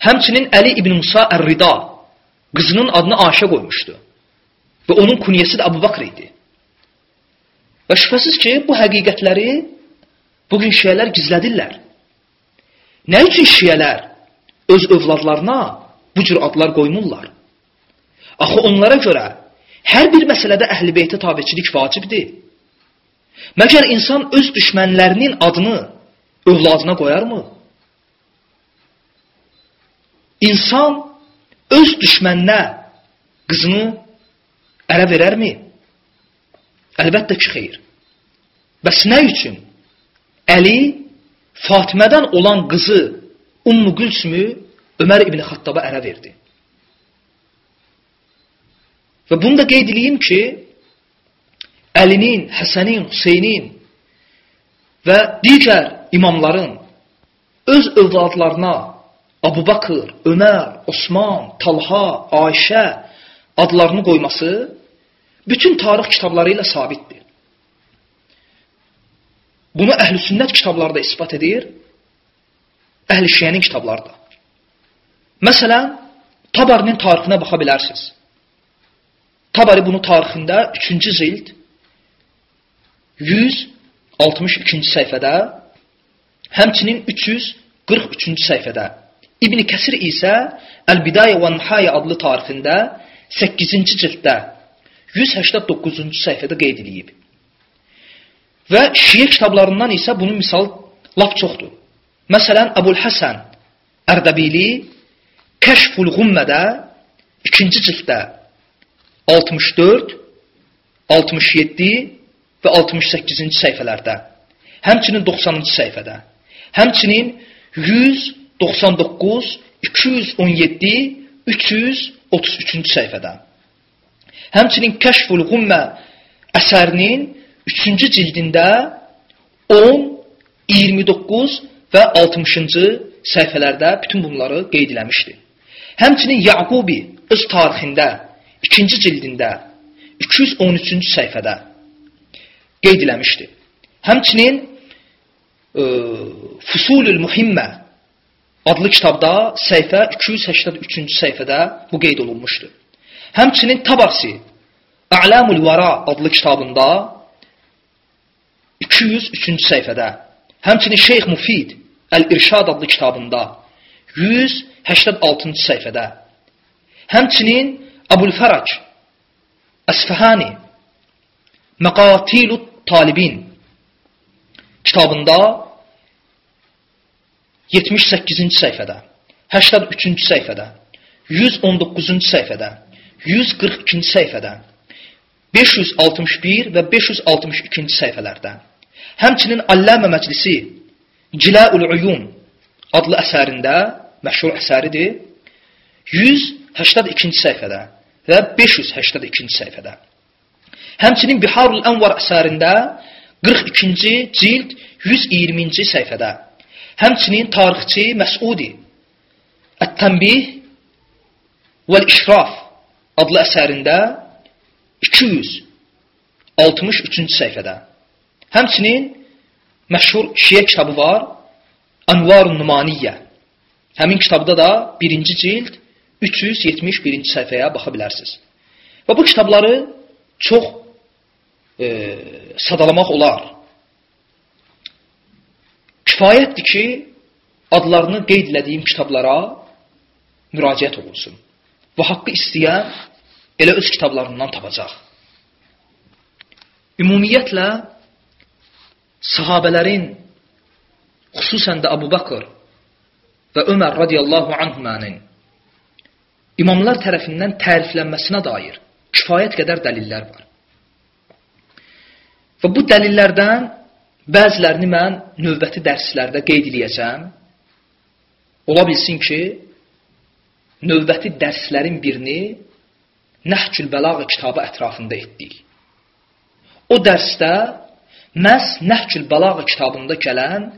Həmçinin Əli ibn Musa Ər-Rida qızının adını Aşə qoymuşdu. Və onun kunyəsi də Əbu Bakr idi. Və şübhəsiz ki, bu həqiqətləri bugün şiyələr gizlədirlər. Nə üçün şiyələr öz övladlarına bu cür adlar qoymurlar? Axı onlara görə hər bir məsələdə əhl-i beytə tabiçilik vacibdir. Məgər insan öz düşmənlərinin adını övladına qoyarmı? İnsan öz düşməninə qızını ərə verərmi? Əlbəttə ki, xeyr. Bəs nə üçün? Əli Fatimədən olan qızı Ummu Gülsümü Ömər ibn Xattaba ərə verdi. Və bunu da qeyd edeyim ki, Əlinin, Həsənin, Hüseynin və digər imamların öz övladlarına Abu Bakır, Ömər, Osman, Talha, Ayşə adlarını qoyması bütün tarix kitabları ilə sabitdir. Bunu əhl-i sünnət kitabları da ispat edir, əhl-i şiyənin kitabları da. Məsələn, Tabarinin tarixinə baxa bilərsiniz. Tabari bunu tarixində 3-cü zild 162-ci səhifədə, həmçinin 343-cü səhifədə. İbn Kəsir isə Əl-Bidayə və Nihayə adlı tarixində 8-ci cilddə 189-cu səhifədə qeyd edilib. Və şiə kitablarından isə bunun misal lap çoxdur. Məsələn, Əbul Həsən Ərdəbili Kəşful Qummədə 2-ci cilddə 64, 67 və 68-ci səhifələrdə, həmçinin 90-cı səhifədə, həmçinin 199, 217, 333-cü səhifədə. Həmçinin Kəşful Qummə əsərinin 3-cü cildində 10, 29 və 60-cı səhifələrdə bütün bunları qeyd eləmişdir. Həmçinin Yaqubi öz tarixində 2-ci cildində 213-cü səhifədə qeyd eləmişdir. Həmçinin e, Fusulül Muhimmə adlı kitabda səhifə 283-cü səhifədə bu qeyd olunmuşdur. Həmçinin Tabarsi A'lamul Vara adlı kitabında 203-cü səhifədə, həmçinin Şeyx Mufid Əl-İrşad adlı kitabında 186-cı səhifədə, həmçinin Əbul Fərəc Əsfəhani Məqatilut Talibin kitabında 78-ci səhifədə, 83-cü səhifədə, 119-cu səhifədə, 142-ci səhifədə, 561 və 562-ci səhifələrdə. Həmçinin Allamə Məclisi Cilaul Uyun adlı əsərində, məşhur əsəridir, 182-ci səhifədə və 582-ci səhifədə. Həmçinin Biharul Ənvar əsərində 42-ci cild 120-ci səhifədə. Həmçinin tarixçi Məsudi Ət-Tənbih vəl-İşraf adlı əsərində 263-cü səhifədə. Həmçinin məşhur şiə kitabı var, Anvarun Numaniyyə. Həmin kitabda da 1-ci cild 371-ci səhifəyə baxa bilərsiniz. Və bu kitabları çox e, sadalamaq olar. Kifayətdir ki, adlarını qeyd elədiyim kitablara müraciət olunsun. Bu haqqı istəyən elə öz kitablarından tapacaq. Ümumiyyətlə, sahabələrin, xüsusən də Abu Bakır və Ömər radiyallahu anhumənin imamlar tərəfindən təriflənməsinə dair kifayət qədər dəlillər var. Və bu dəlillərdən bəzilərini mən növbəti dərslərdə qeyd edəcəm. Ola bilsin ki, növbəti dərslərin birini Nəhcül Bəlağ kitabı ətrafında etdik. O dərsdə məhz Nəhcül Bəlağ kitabında gələn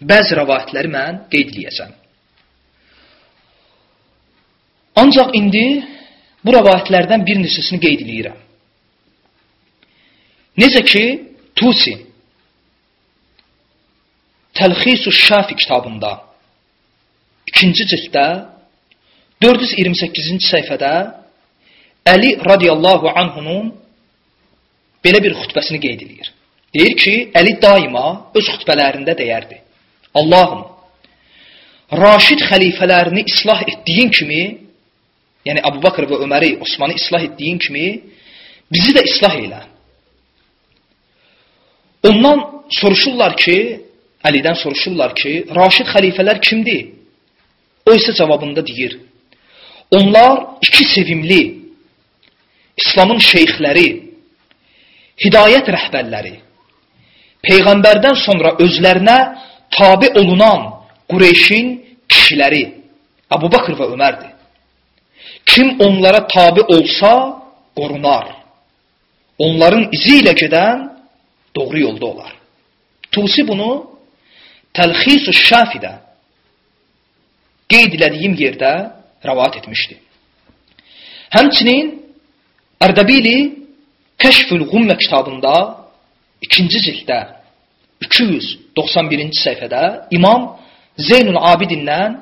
bəzi rəvayətləri mən qeyd edəcəm. Ancaq indi bu rəvayətlərdən bir neçəsini qeyd edirəm. Necə ki, Tusi Təlxisu Şafi kitabında ikinci cilddə 428-ci səhifədə Əli radiyallahu anhunun belə bir xütbəsini qeyd edir. Deyir ki, Əli daima öz xütbələrində deyərdi. Allahım, Raşid xəlifələrini islah etdiyin kimi yəni Əbu Bakır və Öməri, Osmanı islah etdiyin kimi bizi də islah elə. Ondan soruşurlar ki, Əlidən soruşurlar ki, Raşid xəlifələr kimdir? O isə cavabında deyir, onlar iki sevimli, İslamın şeyxləri, hidayət rəhbərləri, Peyğəmbərdən sonra özlərinə tabi olunan Qureyşin kişiləri, Əbu Bakır və Ömərdir. Kim onlara tabi olsa qorunar. Onların izi ilə gedən doğru yolda olar. Tusi bunu Təlxisu Şafidə qeyd elədiyim yerdə rəvat etmişdi. Həmçinin Ərdəbili Kəşfül Qummə kitabında ikinci cilddə 291-ci səhifədə İmam Zeynul Abidindən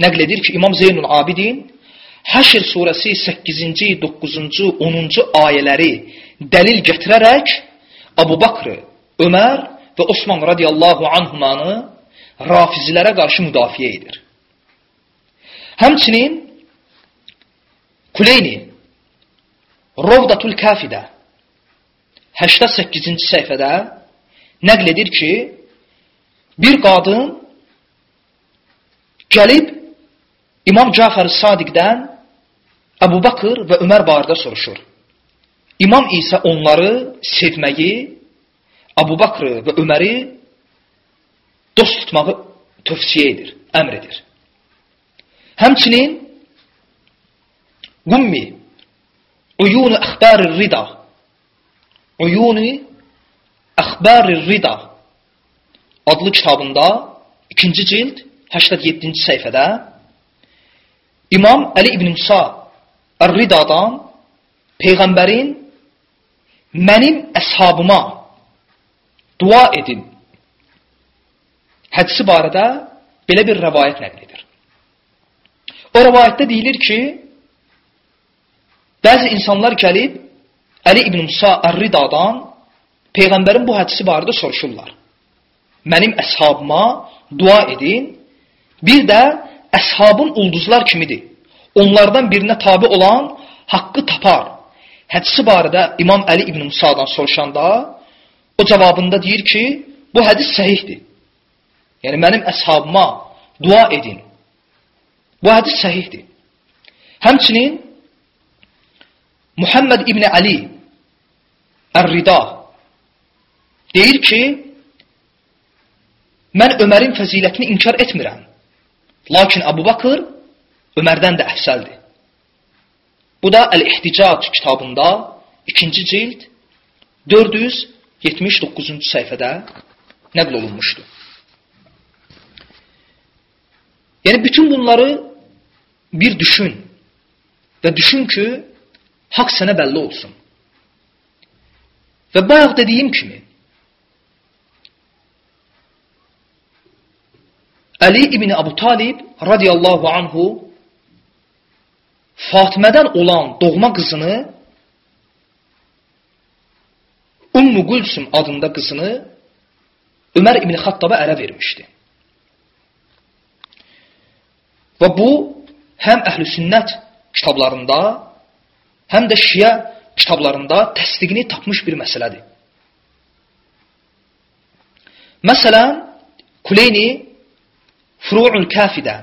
nəql edir ki, İmam Zeynul Abidin Həşr surəsi 8-ci, 9-cu, 10-cu ayələri dəlil gətirərək Abu Bakrı, Ömər və Osman radiyallahu anhumanı rafizilərə qarşı müdafiə edir. Həmçinin Kuleyni Rovdatul Kafidə 88-ci səhifədə nəql edir ki, bir qadın gəlib İmam Cafər Sadiqdən Əbu Bakır və Ömər barədə soruşur. İmam isə onları sevməyi, Əbu Bakrı və Öməri dost tutmağı tövsiyə edir, əmr edir. Həmçinin Qummi Uyunu Əxbar-ı Rida Uyunu Əxbar-ı Rida adlı kitabında 2-ci cild 87-ci səhifədə İmam Əli ibn Musa Ər-Ridadan Peyğəmbərin mənim əshabıma dua edin hədisi barədə belə bir rəvayət nəql edir. O rəvayətdə deyilir ki, bəzi insanlar gəlib Əli ibn Musa Ər-Ridadan Peyğəmbərin bu hədisi barədə soruşurlar. Mənim əshabıma dua edin, bir də əshabın ulduzlar kimidir onlardan birinə tabi olan haqqı tapar. Hədisi barədə İmam Əli ibn Musadan soruşanda o cavabında deyir ki, bu hədis səhihdir. Yəni mənim əshabıma dua edin. Bu hədis səhihdir. Həmçinin Muhammed ibn Ali Ər-Rida deyir ki, mən Ömərin fəzilətini inkar etmirəm. Lakin Əbu Bakır Ömərdən də əfsəldir. Bu da Əl-İhticac kitabında 2-ci cild 479-cu səhifədə nəql olunmuşdur. Yəni bütün bunları bir düşün və düşün ki, haqq sənə bəlli olsun. Və bayaq dediyim kimi, Əli ibn Əbu Talib radiyallahu anhu Fatimədən olan doğma qızını Ummu Gülsüm adında qızını Ömər ibn Xattaba ərə vermişdi. Və bu həm əhl-i sünnət kitablarında, həm də şiə kitablarında təsdiqini tapmış bir məsələdir. Məsələn, Kuleyni Furu'ul Kafidə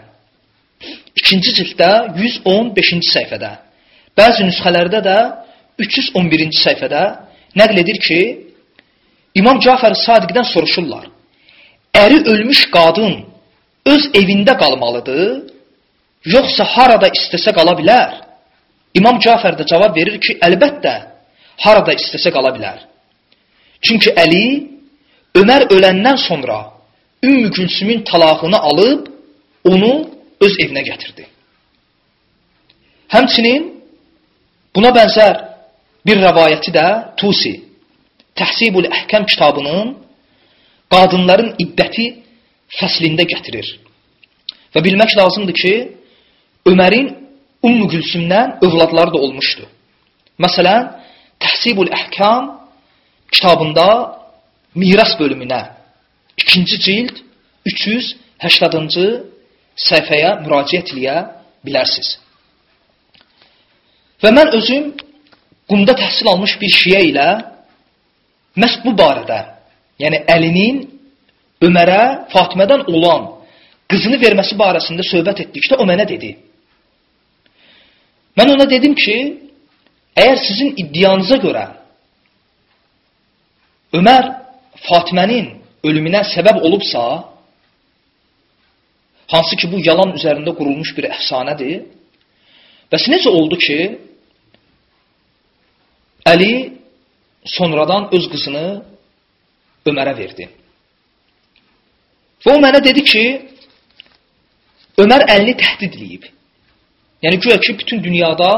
ikinci cilddə 115-ci səhifədə, bəzi nüsxələrdə də 311-ci səhifədə nəql edir ki, İmam Cafər Sadiqdən soruşurlar, əri ölmüş qadın öz evində qalmalıdır, yoxsa harada istəsə qala bilər? İmam Cafər də cavab verir ki, əlbəttə, harada istəsə qala bilər. Çünki Əli Ömər öləndən sonra Ümmü Gülsümün talağını alıb onu öz evinə gətirdi. Həmçinin buna bənzər bir rəvayəti də Tusi Təhsibul Əhkəm kitabının qadınların iddəti fəslində gətirir. Və bilmək lazımdır ki, Ömərin Ümmü Gülsümdən övladları da olmuşdu. Məsələn, Təhsibul Əhkam kitabında miras bölümünə 2-ci cild 380-cı səhifəyə müraciət eləyə bilərsiniz. Və mən özüm qumda təhsil almış bir şiyə ilə məhz bu barədə, yəni Əlinin Ömərə Fatimədən olan qızını verməsi barəsində söhbət etdikdə o mənə dedi. Mən ona dedim ki, əgər sizin iddianıza görə Ömər Fatimənin ölümünə səbəb olubsa, hansı ki bu yalan üzərində qurulmuş bir əfsanədir, bəs necə oldu ki, Əli sonradan öz qızını Ömərə verdi. Və o mənə dedi ki, Ömər əlini təhdid edib. Yəni güya ki, bütün dünyada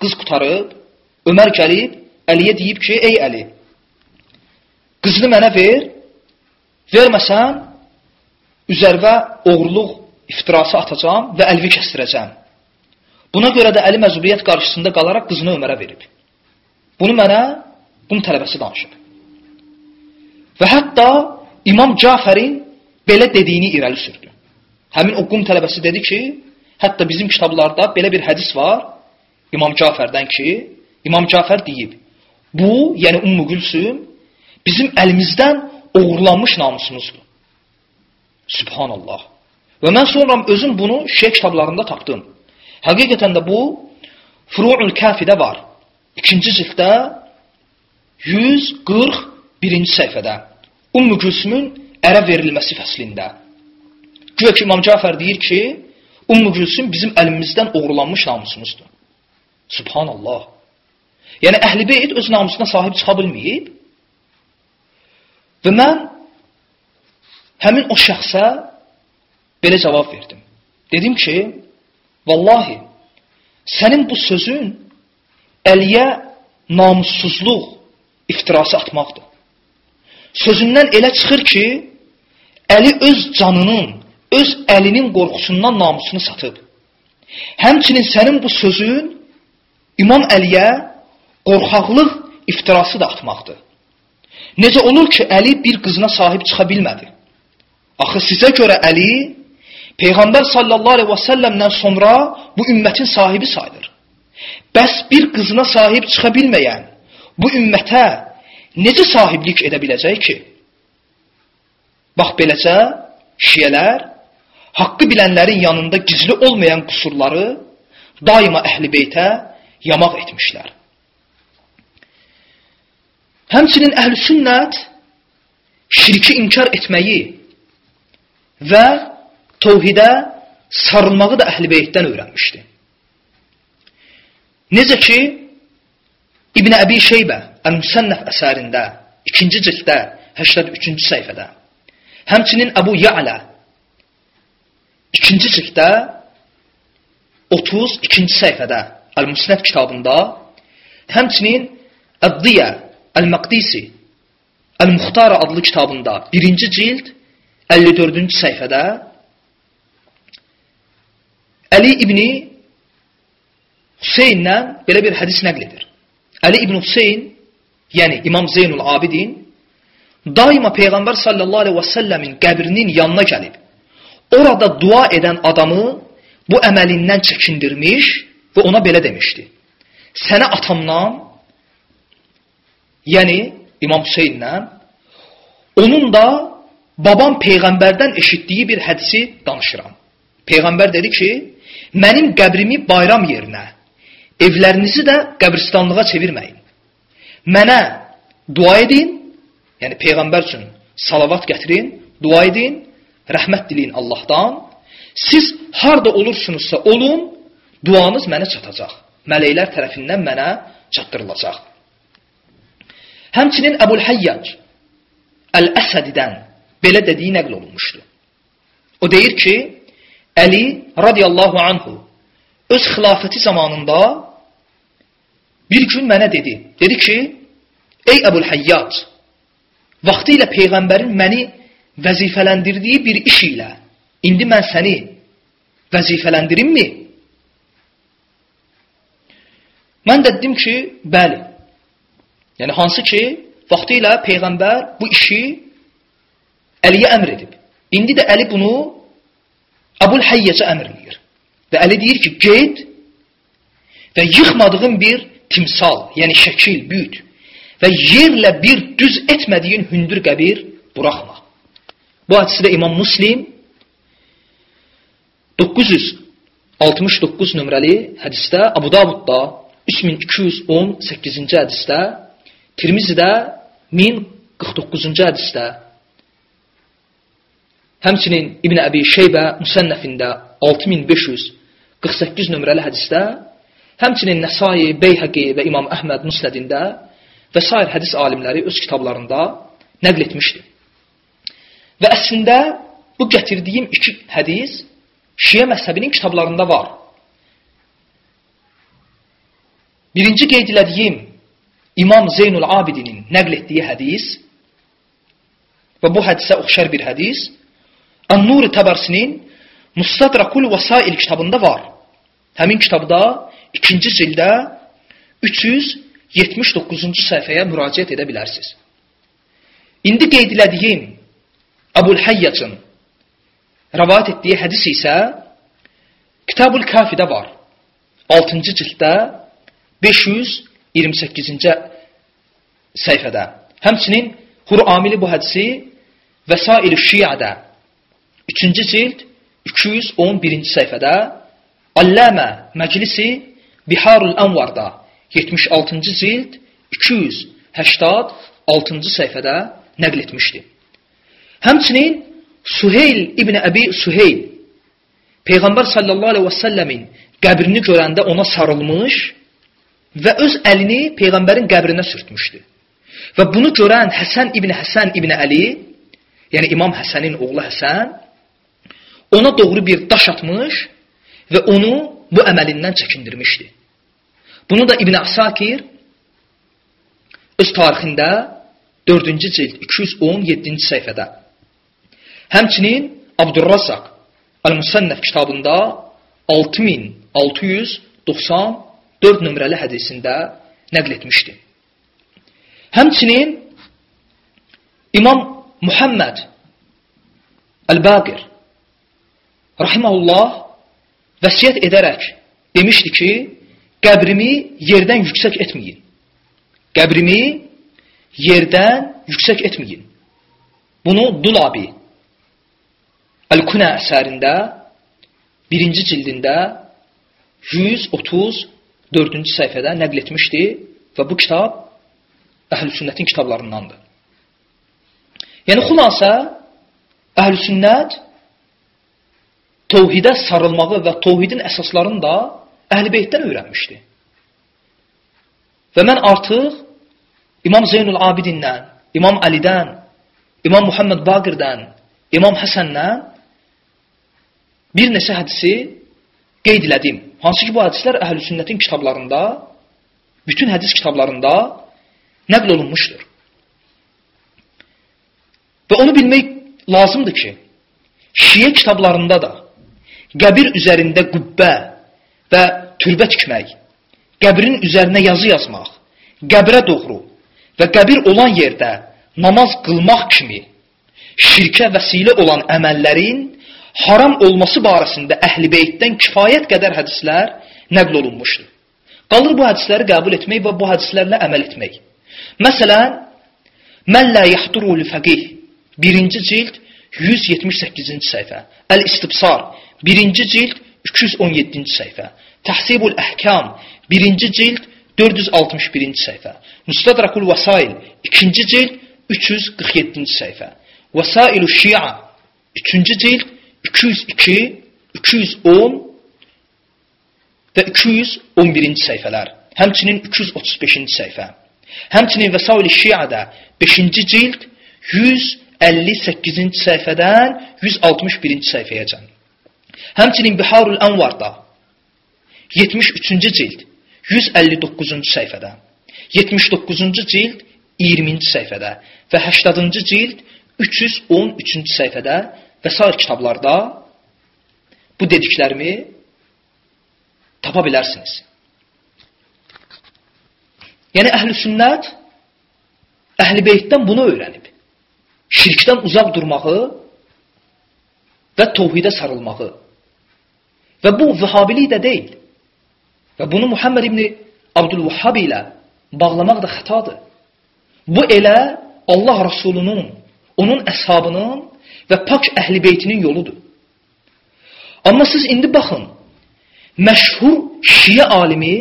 qız qutarıb, Ömər gəlib, Əliyə deyib ki, ey Əli, qızını mənə ver, verməsən, üzərvə oğurluq iftirası atacam və əlvi kəstirəcəm. Buna görə də Əli məzubiyyət qarşısında qalaraq qızını Ömərə verib. Bunu mənə bunun tələbəsi danışıb. Və hətta İmam Cafərin belə dediyini irəli sürdü. Həmin o qum tələbəsi dedi ki, hətta bizim kitablarda belə bir hədis var İmam Cafərdən ki, İmam Cafər deyib, bu, yəni Ümmü Gülsüm, bizim əlimizdən uğurlanmış namusumuzdur. Subhanallah. Və mən sonra özüm bunu şeyh kitablarında tapdım. Həqiqətən də bu Furu'ul Kafidə var. İkinci cilddə 141-ci səhifədə. Ümmü Gülsümün ərə verilməsi fəslində. Güya ki, İmam Cafər deyir ki, Ümmü Gülsüm bizim əlimizdən uğurlanmış namusumuzdur. Subhanallah. Yəni, əhl-i beyt öz namusuna sahib çıxa bilməyib və mən həmin o şəxsə belə cavab verdim. Dedim ki, vallahi, sənin bu sözün əliyə namussuzluq iftirası atmaqdır. Sözündən elə çıxır ki, Əli öz canının, öz əlinin qorxusundan namusunu satıb. Həmçinin sənin bu sözün İmam Əliyə qorxaqlıq iftirası da atmaqdır. Necə olur ki, Əli bir qızına sahib çıxa bilmədi? Axı sizə görə Əli Peyğəmbər sallallahu əleyhi və səlləmdən sonra bu ümmətin sahibi sayılır. Bəs bir qızına sahib çıxa bilməyən bu ümmətə necə sahiblik edə biləcək ki? Bax beləcə şiyələr haqqı bilənlərin yanında gizli olmayan qüsurları daima əhl-i beytə yamaq etmişlər. Həmçinin əhl-i sünnət şirki inkar etməyi və tovhidə sarılmağı da əhl-i beytdən öyrənmişdi. Necə ki, İbn Əbi Şeybə Əl-Müsənnəf əsərində 2-ci cilddə 83-cü səhifədə, həmçinin Əbu Ya'la 2-ci cilddə 32-ci səhifədə Əl-Müsnəd kitabında, həmçinin Əd-Diyə Əl-Məqdisi Əl-Muxtara adlı kitabında 1-ci cild 54-cü səhifədə Əli ibni Hüseyndən belə bir hədis nəql edir. Əli ibn Hüseyn, yəni İmam Zeynul Abidin, daima Peyğəmbər sallallahu aleyhi və səlləmin qəbrinin yanına gəlib, orada dua edən adamı bu əməlindən çəkindirmiş və ona belə demişdi. Sənə atamdan, yəni İmam Hüseyndən, onun da babam Peyğəmbərdən eşitdiyi bir hədisi danışıram. Peyğəmbər dedi ki, mənim qəbrimi bayram yerinə, evlərinizi də qəbristanlığa çevirməyin. Mənə dua edin, yəni Peyğəmbər üçün salavat gətirin, dua edin, rəhmət diləyin Allahdan. Siz harda olursunuzsa olun, duanız mənə çatacaq. Mələklər tərəfindən mənə çatdırılacaq. Həmçinin Əbul Hayyac Əl-Əsədidən belə dediyi nəql olunmuşdur. O deyir ki, Əli radiyallahu anhu öz xilafəti zamanında bir gün mənə dedi. Dedi ki, ey Əbul Hayyac, vaxtı ilə Peyğəmbərin məni vəzifələndirdiyi bir iş ilə indi mən səni vəzifələndirimmi? Mən də dedim ki, bəli. Yəni hansı ki, vaxtı ilə Peyğəmbər bu işi Əliyə əmr edib. İndi də Əli bunu Əbul Hayyəcə əmr edir. Və Əli deyir ki, get və yıxmadığın bir timsal, yəni şəkil, büyüt və yerlə bir düz etmədiyin hündür qəbir buraxma. Bu hadisədə İmam Muslim 969 nömrəli hədisdə, Abu Davudda 3218-ci hədisdə, Tirmizidə 1049-cu hədisdə, həmçinin İbn Əbi Şeybə Müsənnəfində 6548 nömrəli hədisdə, həmçinin Nəsai, Beyhəqi və İmam Əhməd Musnədində və s. hədis alimləri öz kitablarında nəql etmişdir. Və əslində bu gətirdiyim iki hədis Şiə məzhəbinin kitablarında var. Birinci qeyd elədiyim İmam Zeynul Abidinin nəql etdiyi hədis və bu hədisə oxşar bir hədis An-Nur Təbərsinin Mustadrakul Vasail kitabında var. Həmin kitabda ikinci cildə 379-cu səhifəyə müraciət edə bilərsiniz. İndi qeyd elədiyim Əbul Hayyacın rəvayət etdiyi hədis isə Kitabul Kafidə var. 6-cı cilddə 528-ci səhifədə. Həmçinin Qur'amili bu hədisi Vəsail-i Şiədə 3-cü cild 211-ci səhifədə Alləmə Məclisi Biharul Anvarda 76-cı cild 286-cı səhifədə nəql etmişdir. Həmçinin Suheyl İbn Əbi Suheyl Peyğəmbər sallallahu əleyhi və səlləmin qəbrini görəndə ona sarılmış və öz əlini peyğəmbərin qəbrinə sürtmüşdü. Və bunu görən Həsən İbn Həsən İbn Əli, yəni İmam Həsənin oğlu Həsən ona doğru bir daş atmış və onu bu əməlindən çəkindirmişdi. Bunu da İbn Asakir öz tarixində 4-cü cild 217-ci səhifədə. Həmçinin Abdurrazzaq Əl-Musannəf kitabında 6694 nömrəli hədisində nəql etmişdi. Həmçinin İmam Muhammed Əl-Baqir rahimehullah vəsiyyət edərək demişdi ki, qəbrimi yerdən yüksək etməyin. Qəbrimi yerdən yüksək etməyin. Bunu Dulabi Əl-Kuna əsərində birinci cildində 134-cü səhifədə nəql etmişdi və bu kitab əhl-sünnətin kitablarındandır. Yəni xülasə əhl-sünnət təvhidə sarılmağı və təvhidin əsaslarını da əhl-beytdən öyrənmişdi. Və mən artıq İmam Zeynul Abidindən, İmam Əlidən, İmam Muhammed Baqirdən, İmam Həsəndən bir neçə hədisi qeyd elədim. Hansı ki, bu hədislər əhl-sünnətin kitablarında, bütün hədis kitablarında nəql olunmuşdur. Və onu bilmək lazımdır ki, şiə kitablarında da qəbir üzərində qübbə və türbə tikmək, qəbrin üzərinə yazı yazmaq, qəbrə doğru və qəbir olan yerdə namaz qılmaq kimi şirkə vəsilə olan əməllərin haram olması barəsində əhl-i beytdən kifayət qədər hədislər nəql olunmuşdur. Qalır bu hədisləri qəbul etmək və bu hədislərlə əməl etmək. Məsələn, Mən lə yahduru l-fəqih 1-ci cild 178-ci səhifə. Əl-İstibsar 1-ci cild 217-ci səhifə. Təhsibul Əhkam 1-ci cild 461-ci səhifə. Mustadrakul Vasail 2-ci cild 347-ci səhifə. Vasailu Şia 3-cü cild 202, 210 və 211-ci səhifələr. Həmçinin 235-ci səhifə. Həmçinin Vəsail-i Şia'da 5-ci cild 158-ci səhifədən 161-ci səhifəyəcən. Həmçinin Biharul Anvarda 73-cü cild 159-cu səhifədə, 79-cu cild 20-ci səhifədə və 80-cı cild 313-cü səhifədə və s. kitablarda bu dediklərimi tapa bilərsiniz. Yəni əhl-i sünnət əhl-i beytdən bunu öyrənib. Şirkdən uzaq durmağı və tovhidə sarılmağı. Və bu vəhabilik də deyil. Və bunu Muhammed ibn Abdülvahhab ilə bağlamaq da xətadır. Bu elə Allah Rasulunun, onun əshabının və pak əhl-i beytinin yoludur. Amma siz indi baxın, məşhur şiə alimi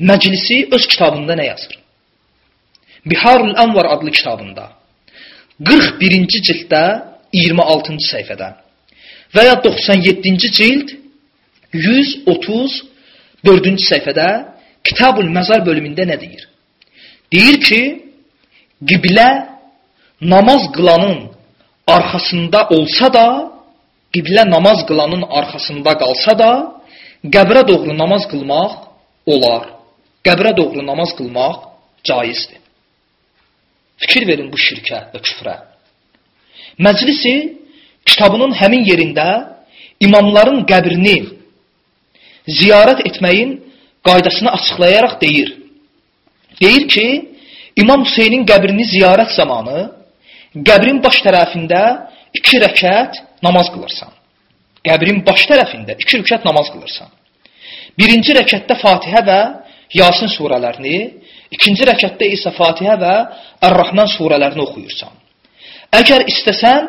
məclisi öz kitabında nə yazır? Biharul Anvar adlı kitabında 41-ci cilddə 26-cı səhifədə və ya 97-ci cild 134-cü səhifədə Kitabul Məzar bölümündə nə deyir? Deyir ki, qiblə namaz qılanın arxasında olsa da, qiblə namaz qılanın arxasında qalsa da, qəbrə doğru namaz qılmaq olar. Qəbrə doğru namaz qılmaq caizdir. Fikir verin bu şirkə və küfrə. Məclisi kitabının həmin yerində imamların qəbrini ziyarət etməyin qaydasını açıqlayaraq deyir. Deyir ki, İmam Hüseynin qəbrini ziyarət zamanı qəbrin baş tərəfində iki rəkət namaz qılırsan. Qəbrin baş tərəfində iki rükət namaz qılırsan. Birinci rəkətdə Fatihə və Yasin surələrini, ikinci rəkətdə isə Fatihə və Ər-Rahman surələrini oxuyursan. Əgər istəsən,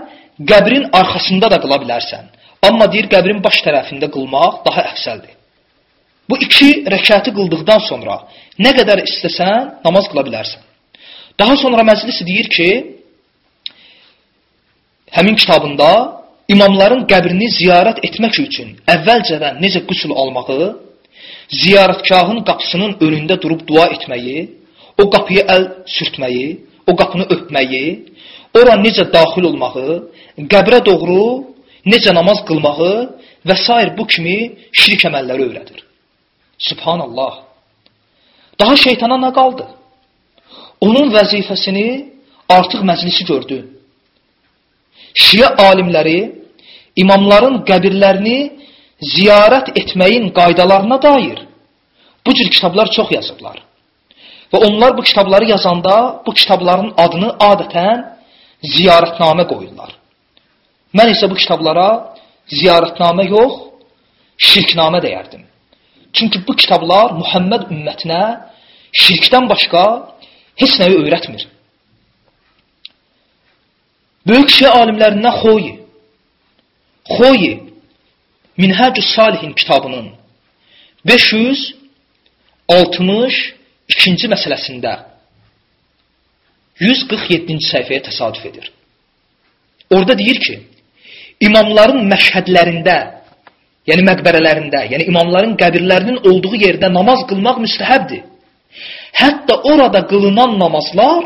qəbrin arxasında da qıla bilərsən. Amma deyir, qəbrin baş tərəfində qılmaq daha əfsəldir. Bu iki rəkəti qıldıqdan sonra nə qədər istəsən, namaz qıla bilərsən. Daha sonra məclis deyir ki, həmin kitabında imamların qəbrini ziyarət etmək üçün əvvəlcədən necə qüsul almağı, ziyarətgahın qapısının önündə durub dua etməyi, o qapıya əl sürtməyi, o qapını öpməyi, ora necə daxil olmağı, qəbrə doğru necə namaz qılmağı və s. bu kimi şirk əməlləri öyrədir. Subhanallah. Daha şeytana nə qaldı? Onun vəzifəsini artıq məclisi gördü. Şiə alimləri imamların qəbirlərini ziyarət etməyin qaydalarına dair bu cür kitablar çox yazıblar. Və onlar bu kitabları yazanda bu kitabların adını adətən ziyarətnamə qoyurlar. Mən isə bu kitablara ziyarətnamə yox, şirknamə deyərdim. Çünki bu kitablar Muhammed ümmətinə şirkdən başqa heç nəyi öyrətmir. Böyük şiə alimlərindən Xoyi, Xoyi Minhəcü Salihin kitabının 562-ci məsələsində 147-ci səhifəyə təsadüf edir. Orada deyir ki, imamların məşhədlərində, yəni məqbərələrində, yəni imamların qəbirlərinin olduğu yerdə namaz qılmaq müstəhəbdir. Hətta orada qılınan namazlar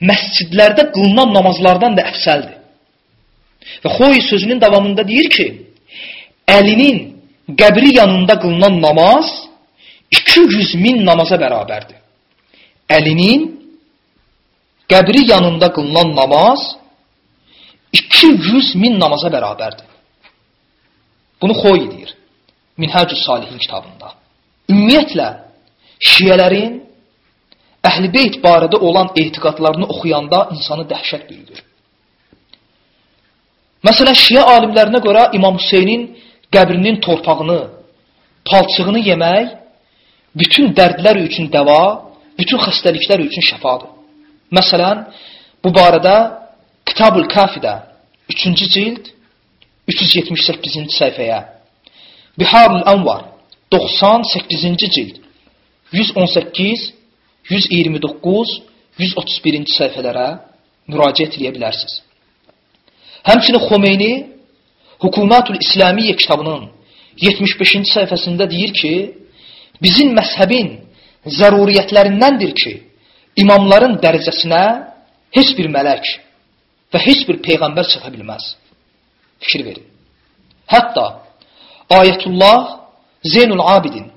məscidlərdə qılınan namazlardan da əfsəldir. Və Xoy sözünün davamında deyir ki, əlinin qəbri yanında qılınan namaz 200 min namaza bərabərdir. Əlinin qəbri yanında qılınan namaz 200 min namaza bərabərdir. Bunu Xoy deyir. Minhacü Salihin kitabında. Ümumiyyətlə, şiyələrin əhl-i beyt barədə olan etiqadlarını oxuyanda insanı dəhşət bürüdür. Məsələn, şiə alimlərinə görə İmam Hüseynin qəbrinin torpağını, palçığını yemək bütün dərdlər üçün dəva, bütün xəstəliklər üçün şəfadır. Məsələn, bu barədə Kitab-ül Kafidə 3-cü cild 378-ci səhifəyə, Biharul Anvar 98-ci cild 118 129, 131-ci səhifələrə müraciət edə bilərsiniz. Həmçinin Xomeyni Hukumatul İslamiyyə kitabının 75-ci səhifəsində deyir ki, bizim məzhəbin zəruriyyətlərindəndir ki, imamların dərəcəsinə heç bir mələk və heç bir peyğəmbər çata bilməz. Fikir verin. Hətta Ayətullah Zeynul Abidin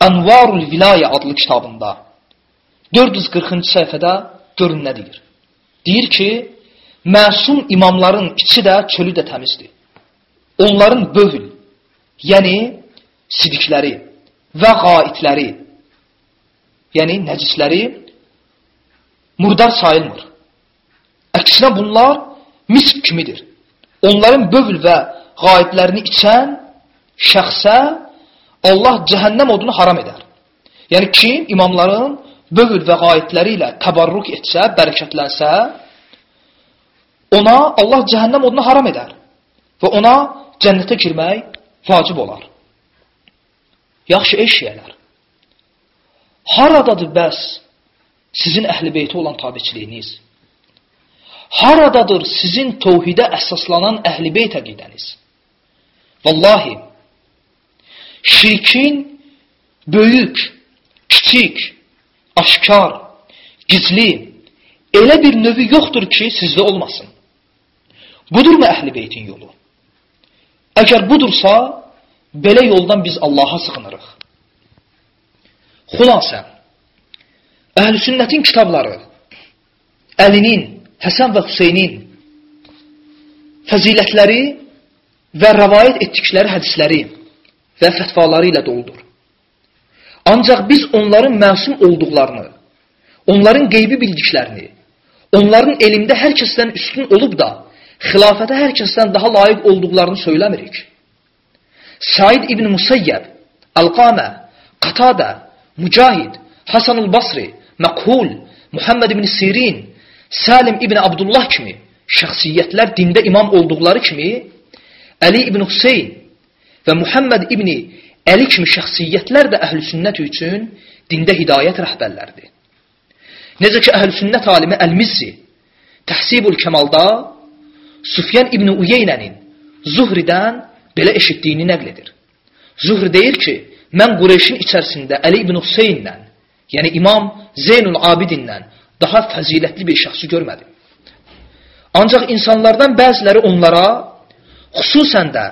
Anvarul Vilayə adlı kitabında 440-cı səhifədə görün nə deyir. Deyir ki, məsum imamların içi də, çölü də təmizdir. Onların bövül, yəni sidikləri və qaitləri, yəni nəcisləri murdar sayılmır. Əksinə bunlar misk kimidir. Onların bövül və qaitlərini içən şəxsə Allah cəhənnəm odunu haram edər. Yəni kim imamların bövül və qayətləri ilə təbarruk etsə, bərəkətlənsə, ona Allah cəhənnəm odunu haram edər və ona cənnətə girmək vacib olar. Yaxşı eşyələr. Haradadır bəs sizin əhl-i beyti olan tabiçiliyiniz? Haradadır sizin tovhidə əsaslanan əhl-i beyt əqidəniz? Vallahi, şirkin böyük, kiçik, aşkar, gizli, elə bir növü yoxdur ki, sizdə olmasın. Budurmu əhl-i beytin yolu? Əgər budursa, belə yoldan biz Allaha sığınırıq. Xülasə, əhl-i sünnətin kitabları, Əlinin, Həsən və Hüseynin fəzilətləri və rəvayət etdikləri hədisləri və fətvaları ilə doludur. Ancaq biz onların məsum olduqlarını, onların qeybi bildiklərini, onların elmdə hər kəsdən üstün olub da, xilafətə hər kəsdən daha layiq olduqlarını söyləmirik. Said ibn Musayyəb, Alqamə, Qatada, Mücahid, Hasanul Basri, Məqhul, Muhammed ibn Sirin, Salim ibn Abdullah kimi şəxsiyyətlər dində imam olduqları kimi, Əli ibn Hüseyn və Muhammed ibni Əli kimi şəxsiyyətlər də əhl-i sünnət üçün dində hidayət rəhbərlərdir. Necə ki, əhl-i sünnət alimi Əl-Mizzi Təhsibul Kəmalda Sufyan ibn Uyeynənin Zuhridən belə eşitdiyini nəql edir. Zuhri deyir ki, mən Qureyşin içərisində Əli ibn Hüseynlə, yəni İmam Zeynul Abidinlə daha fəzilətli bir şəxsi görmədim. Ancaq insanlardan bəziləri onlara, xüsusən də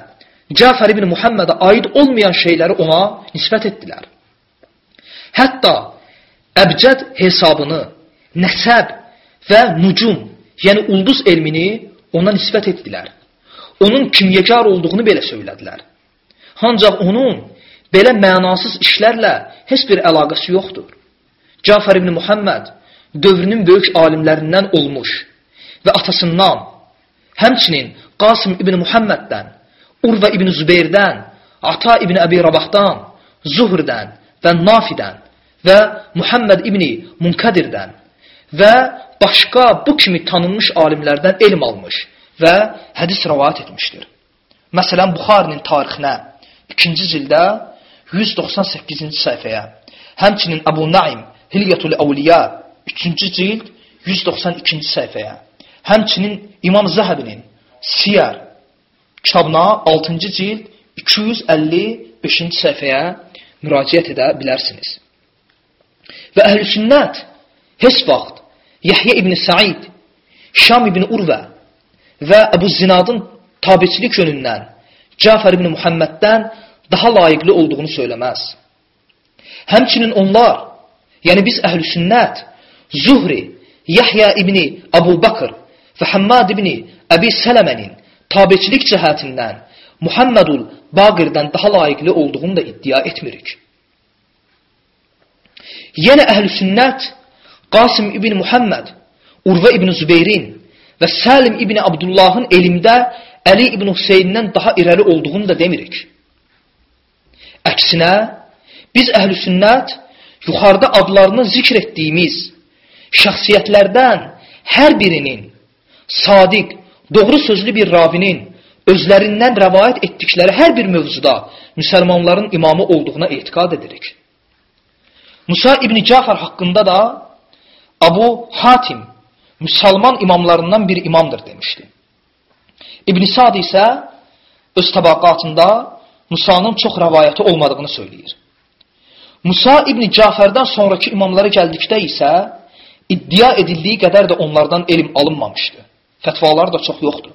Cəfər ibn Muhammedə aid olmayan şeyləri ona nisbət etdilər. Hətta əbcəd hesabını, nəsəb və nucum, yəni ulduz elmini ona nisbət etdilər. Onun kimyəkar olduğunu belə söylədilər. Ancaq onun belə mənasız işlərlə heç bir əlaqəsi yoxdur. Cəfər ibn Muhammed dövrünün böyük alimlərindən olmuş və atasından, həmçinin Qasım ibn Muhammeddən Urva ibn Zübeyrdən, Ata ibn Əbi Rabahdan, Zuhrdən və Nafidən və Muhammed ibn Munkadirdən və başqa bu kimi tanınmış alimlərdən elm almış və hədis rəvayət etmişdir. Məsələn, Buxarinin tarixinə 2-ci cildə 198-ci səhifəyə, həmçinin Əbu Naim Hilyatul Əvliya 3-cü cild 192-ci səhifəyə, həmçinin İmam Zəhəbinin Siyar kitabına 6-cı cild 255-ci səhifəyə müraciət edə bilərsiniz. Və əhl-i sünnət heç vaxt Yahya ibn Said, Şam ibn Urvə və Əbu Zinadın tabiçilik yönündən Cafər ibn Muhamməddən daha layiqli olduğunu söyləməz. Həmçinin onlar, yəni biz əhl-i sünnət, Zuhri, Yahya ibni Abu Bakır və Həmmad ibni Əbi Sələmənin tabiçilik cəhətindən Muhammedul Baqirdən daha layiqli olduğunu da iddia etmirik. Yenə əhl-i sünnət Qasim ibn Muhammed, Urva ibn Zübeyrin və Salim ibn Abdullahın elmdə Əli ibn Hüseyndən daha irəli olduğunu da demirik. Əksinə, biz əhl-i sünnət yuxarıda adlarını zikr etdiyimiz şəxsiyyətlərdən hər birinin sadiq, doğru sözlü bir ravinin özlərindən rəvayət etdikləri hər bir mövzuda müsəlmanların imamı olduğuna etiqad edirik. Musa İbn Cafar haqqında da Abu Hatim müsəlman imamlarından bir imamdır demişdi. İbn Sad isə öz təbaqatında Musanın çox rəvayəti olmadığını söyləyir. Musa İbn Cafərdən sonraki imamlara gəldikdə isə iddia edildiyi qədər də onlardan elm alınmamışdı. Fətvalar da çox yoxdur.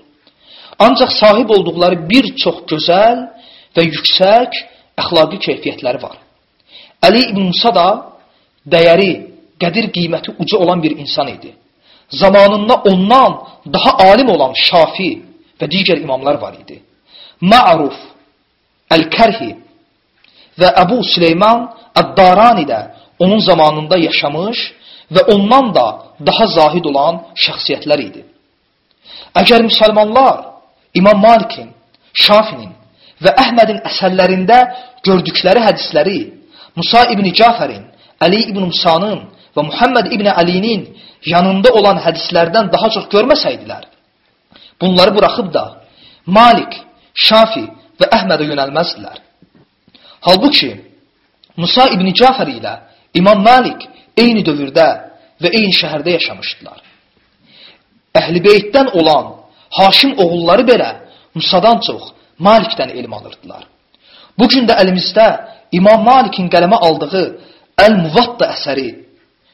Ancaq sahib olduqları bir çox gözəl və yüksək əxlaqi keyfiyyətləri var. Əli ibn Musa da dəyəri, qədir qiyməti uca olan bir insan idi. Zamanında ondan daha alim olan Şafi və digər imamlar var idi. Ma'ruf, Əl-Kərhi və Əbu Süleyman Əd-Darani də onun zamanında yaşamış və ondan da daha zahid olan şəxsiyyətlər idi. Əgər müsəlmanlar İmam Malikin, Şafinin və Əhmədin əsərlərində gördükləri hədisləri Musa ibn Cafərin, Əli ibn Musanın və Muhammed ibn Əlinin yanında olan hədislərdən daha çox görməsəydilər, bunları buraxıb da Malik, Şafi və Əhmədə yönəlməzdilər. Halbuki Musa ibn Cafər ilə İmam Malik eyni dövrdə və eyni şəhərdə yaşamışdılar. Əhl-i Beytdən olan Haşim oğulları belə Musadan çox Malikdən elm alırdılar. Bu gün də əlimizdə İmam Malikin qələmə aldığı Əl-Muvatta əsəri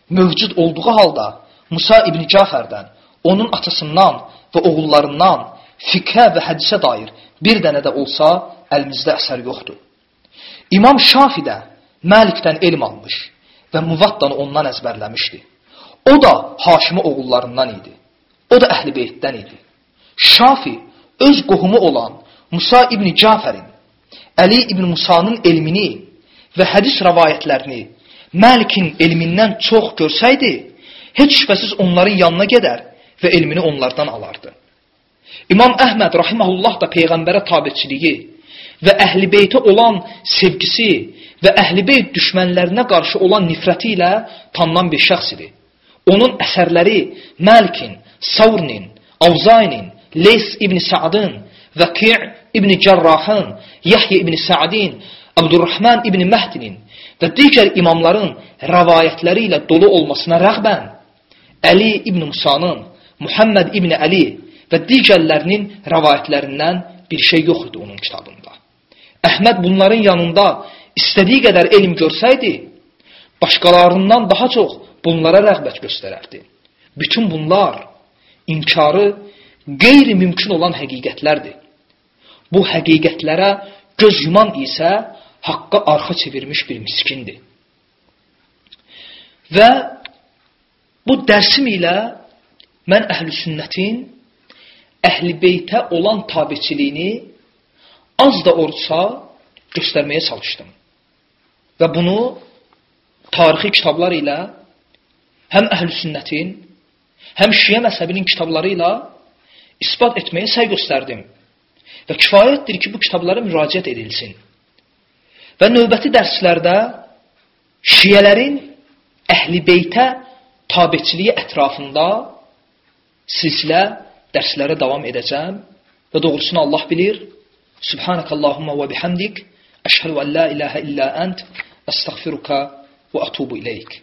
mövcud olduğu halda Musa ibn Cafərdən, onun atasından və oğullarından fiqhə və hədisə dair bir dənə də olsa əlimizdə əsər yoxdur. İmam Şafi də Məlikdən elm almış və Muvattanı ondan əzbərləmişdi. O da Haşimi oğullarından idi. O da Əhl-i Beytdən idi. Şafi öz qohumu olan Musa ibn Cafərin, Əli ibn Musanın elmini və hədis rəvayətlərini Məlikin elmindən çox görsəydi, heç şübhəsiz onların yanına gedər və elmini onlardan alardı. İmam Əhməd rahiməhullah da peyğəmbərə tabiçiliyi və əhl-i beytə olan sevgisi və əhl-i beyt düşmənlərinə qarşı olan nifrəti ilə tanınan bir şəxs idi. Onun əsərləri Məlikin, Savrnin, Avzaynin, Leys ibn Sa'dın, Vəki' ibn Cərrahın, Yahya ibn Sa'din, Abdurrahman ibn Məhdinin və digər imamların rəvayətləri ilə dolu olmasına rəğbən Əli ibn Musanın, Muhammed ibn Əli və digərlərinin rəvayətlərindən bir şey yox idi onun kitabında. Əhməd bunların yanında istədiyi qədər elm görsəydi, başqalarından daha çox bunlara rəğbət göstərərdi. Bütün bunlar inkarı qeyri-mümkün olan həqiqətlərdir. Bu həqiqətlərə göz yuman isə haqqa arxa çevirmiş bir miskindir. Və bu dərsim ilə mən əhl-i sünnətin əhl-i beytə olan tabiçiliyini az da olsa göstərməyə çalışdım. Və bunu tarixi kitablar ilə həm əhl-i sünnətin, həm şiə məzhəbinin kitabları ilə ispat etməyə səy göstərdim. Və kifayətdir ki, bu kitablara müraciət edilsin. Və növbəti dərslərdə şiyələrin əhl-i beytə tabiçiliyi ətrafında silsilə dərslərə davam edəcəm və doğrusunu Allah bilir. Subhanakallahumma və bihamdik əşhədu an la ilahə illə ənt əstəğfiruka və atubu iləyik.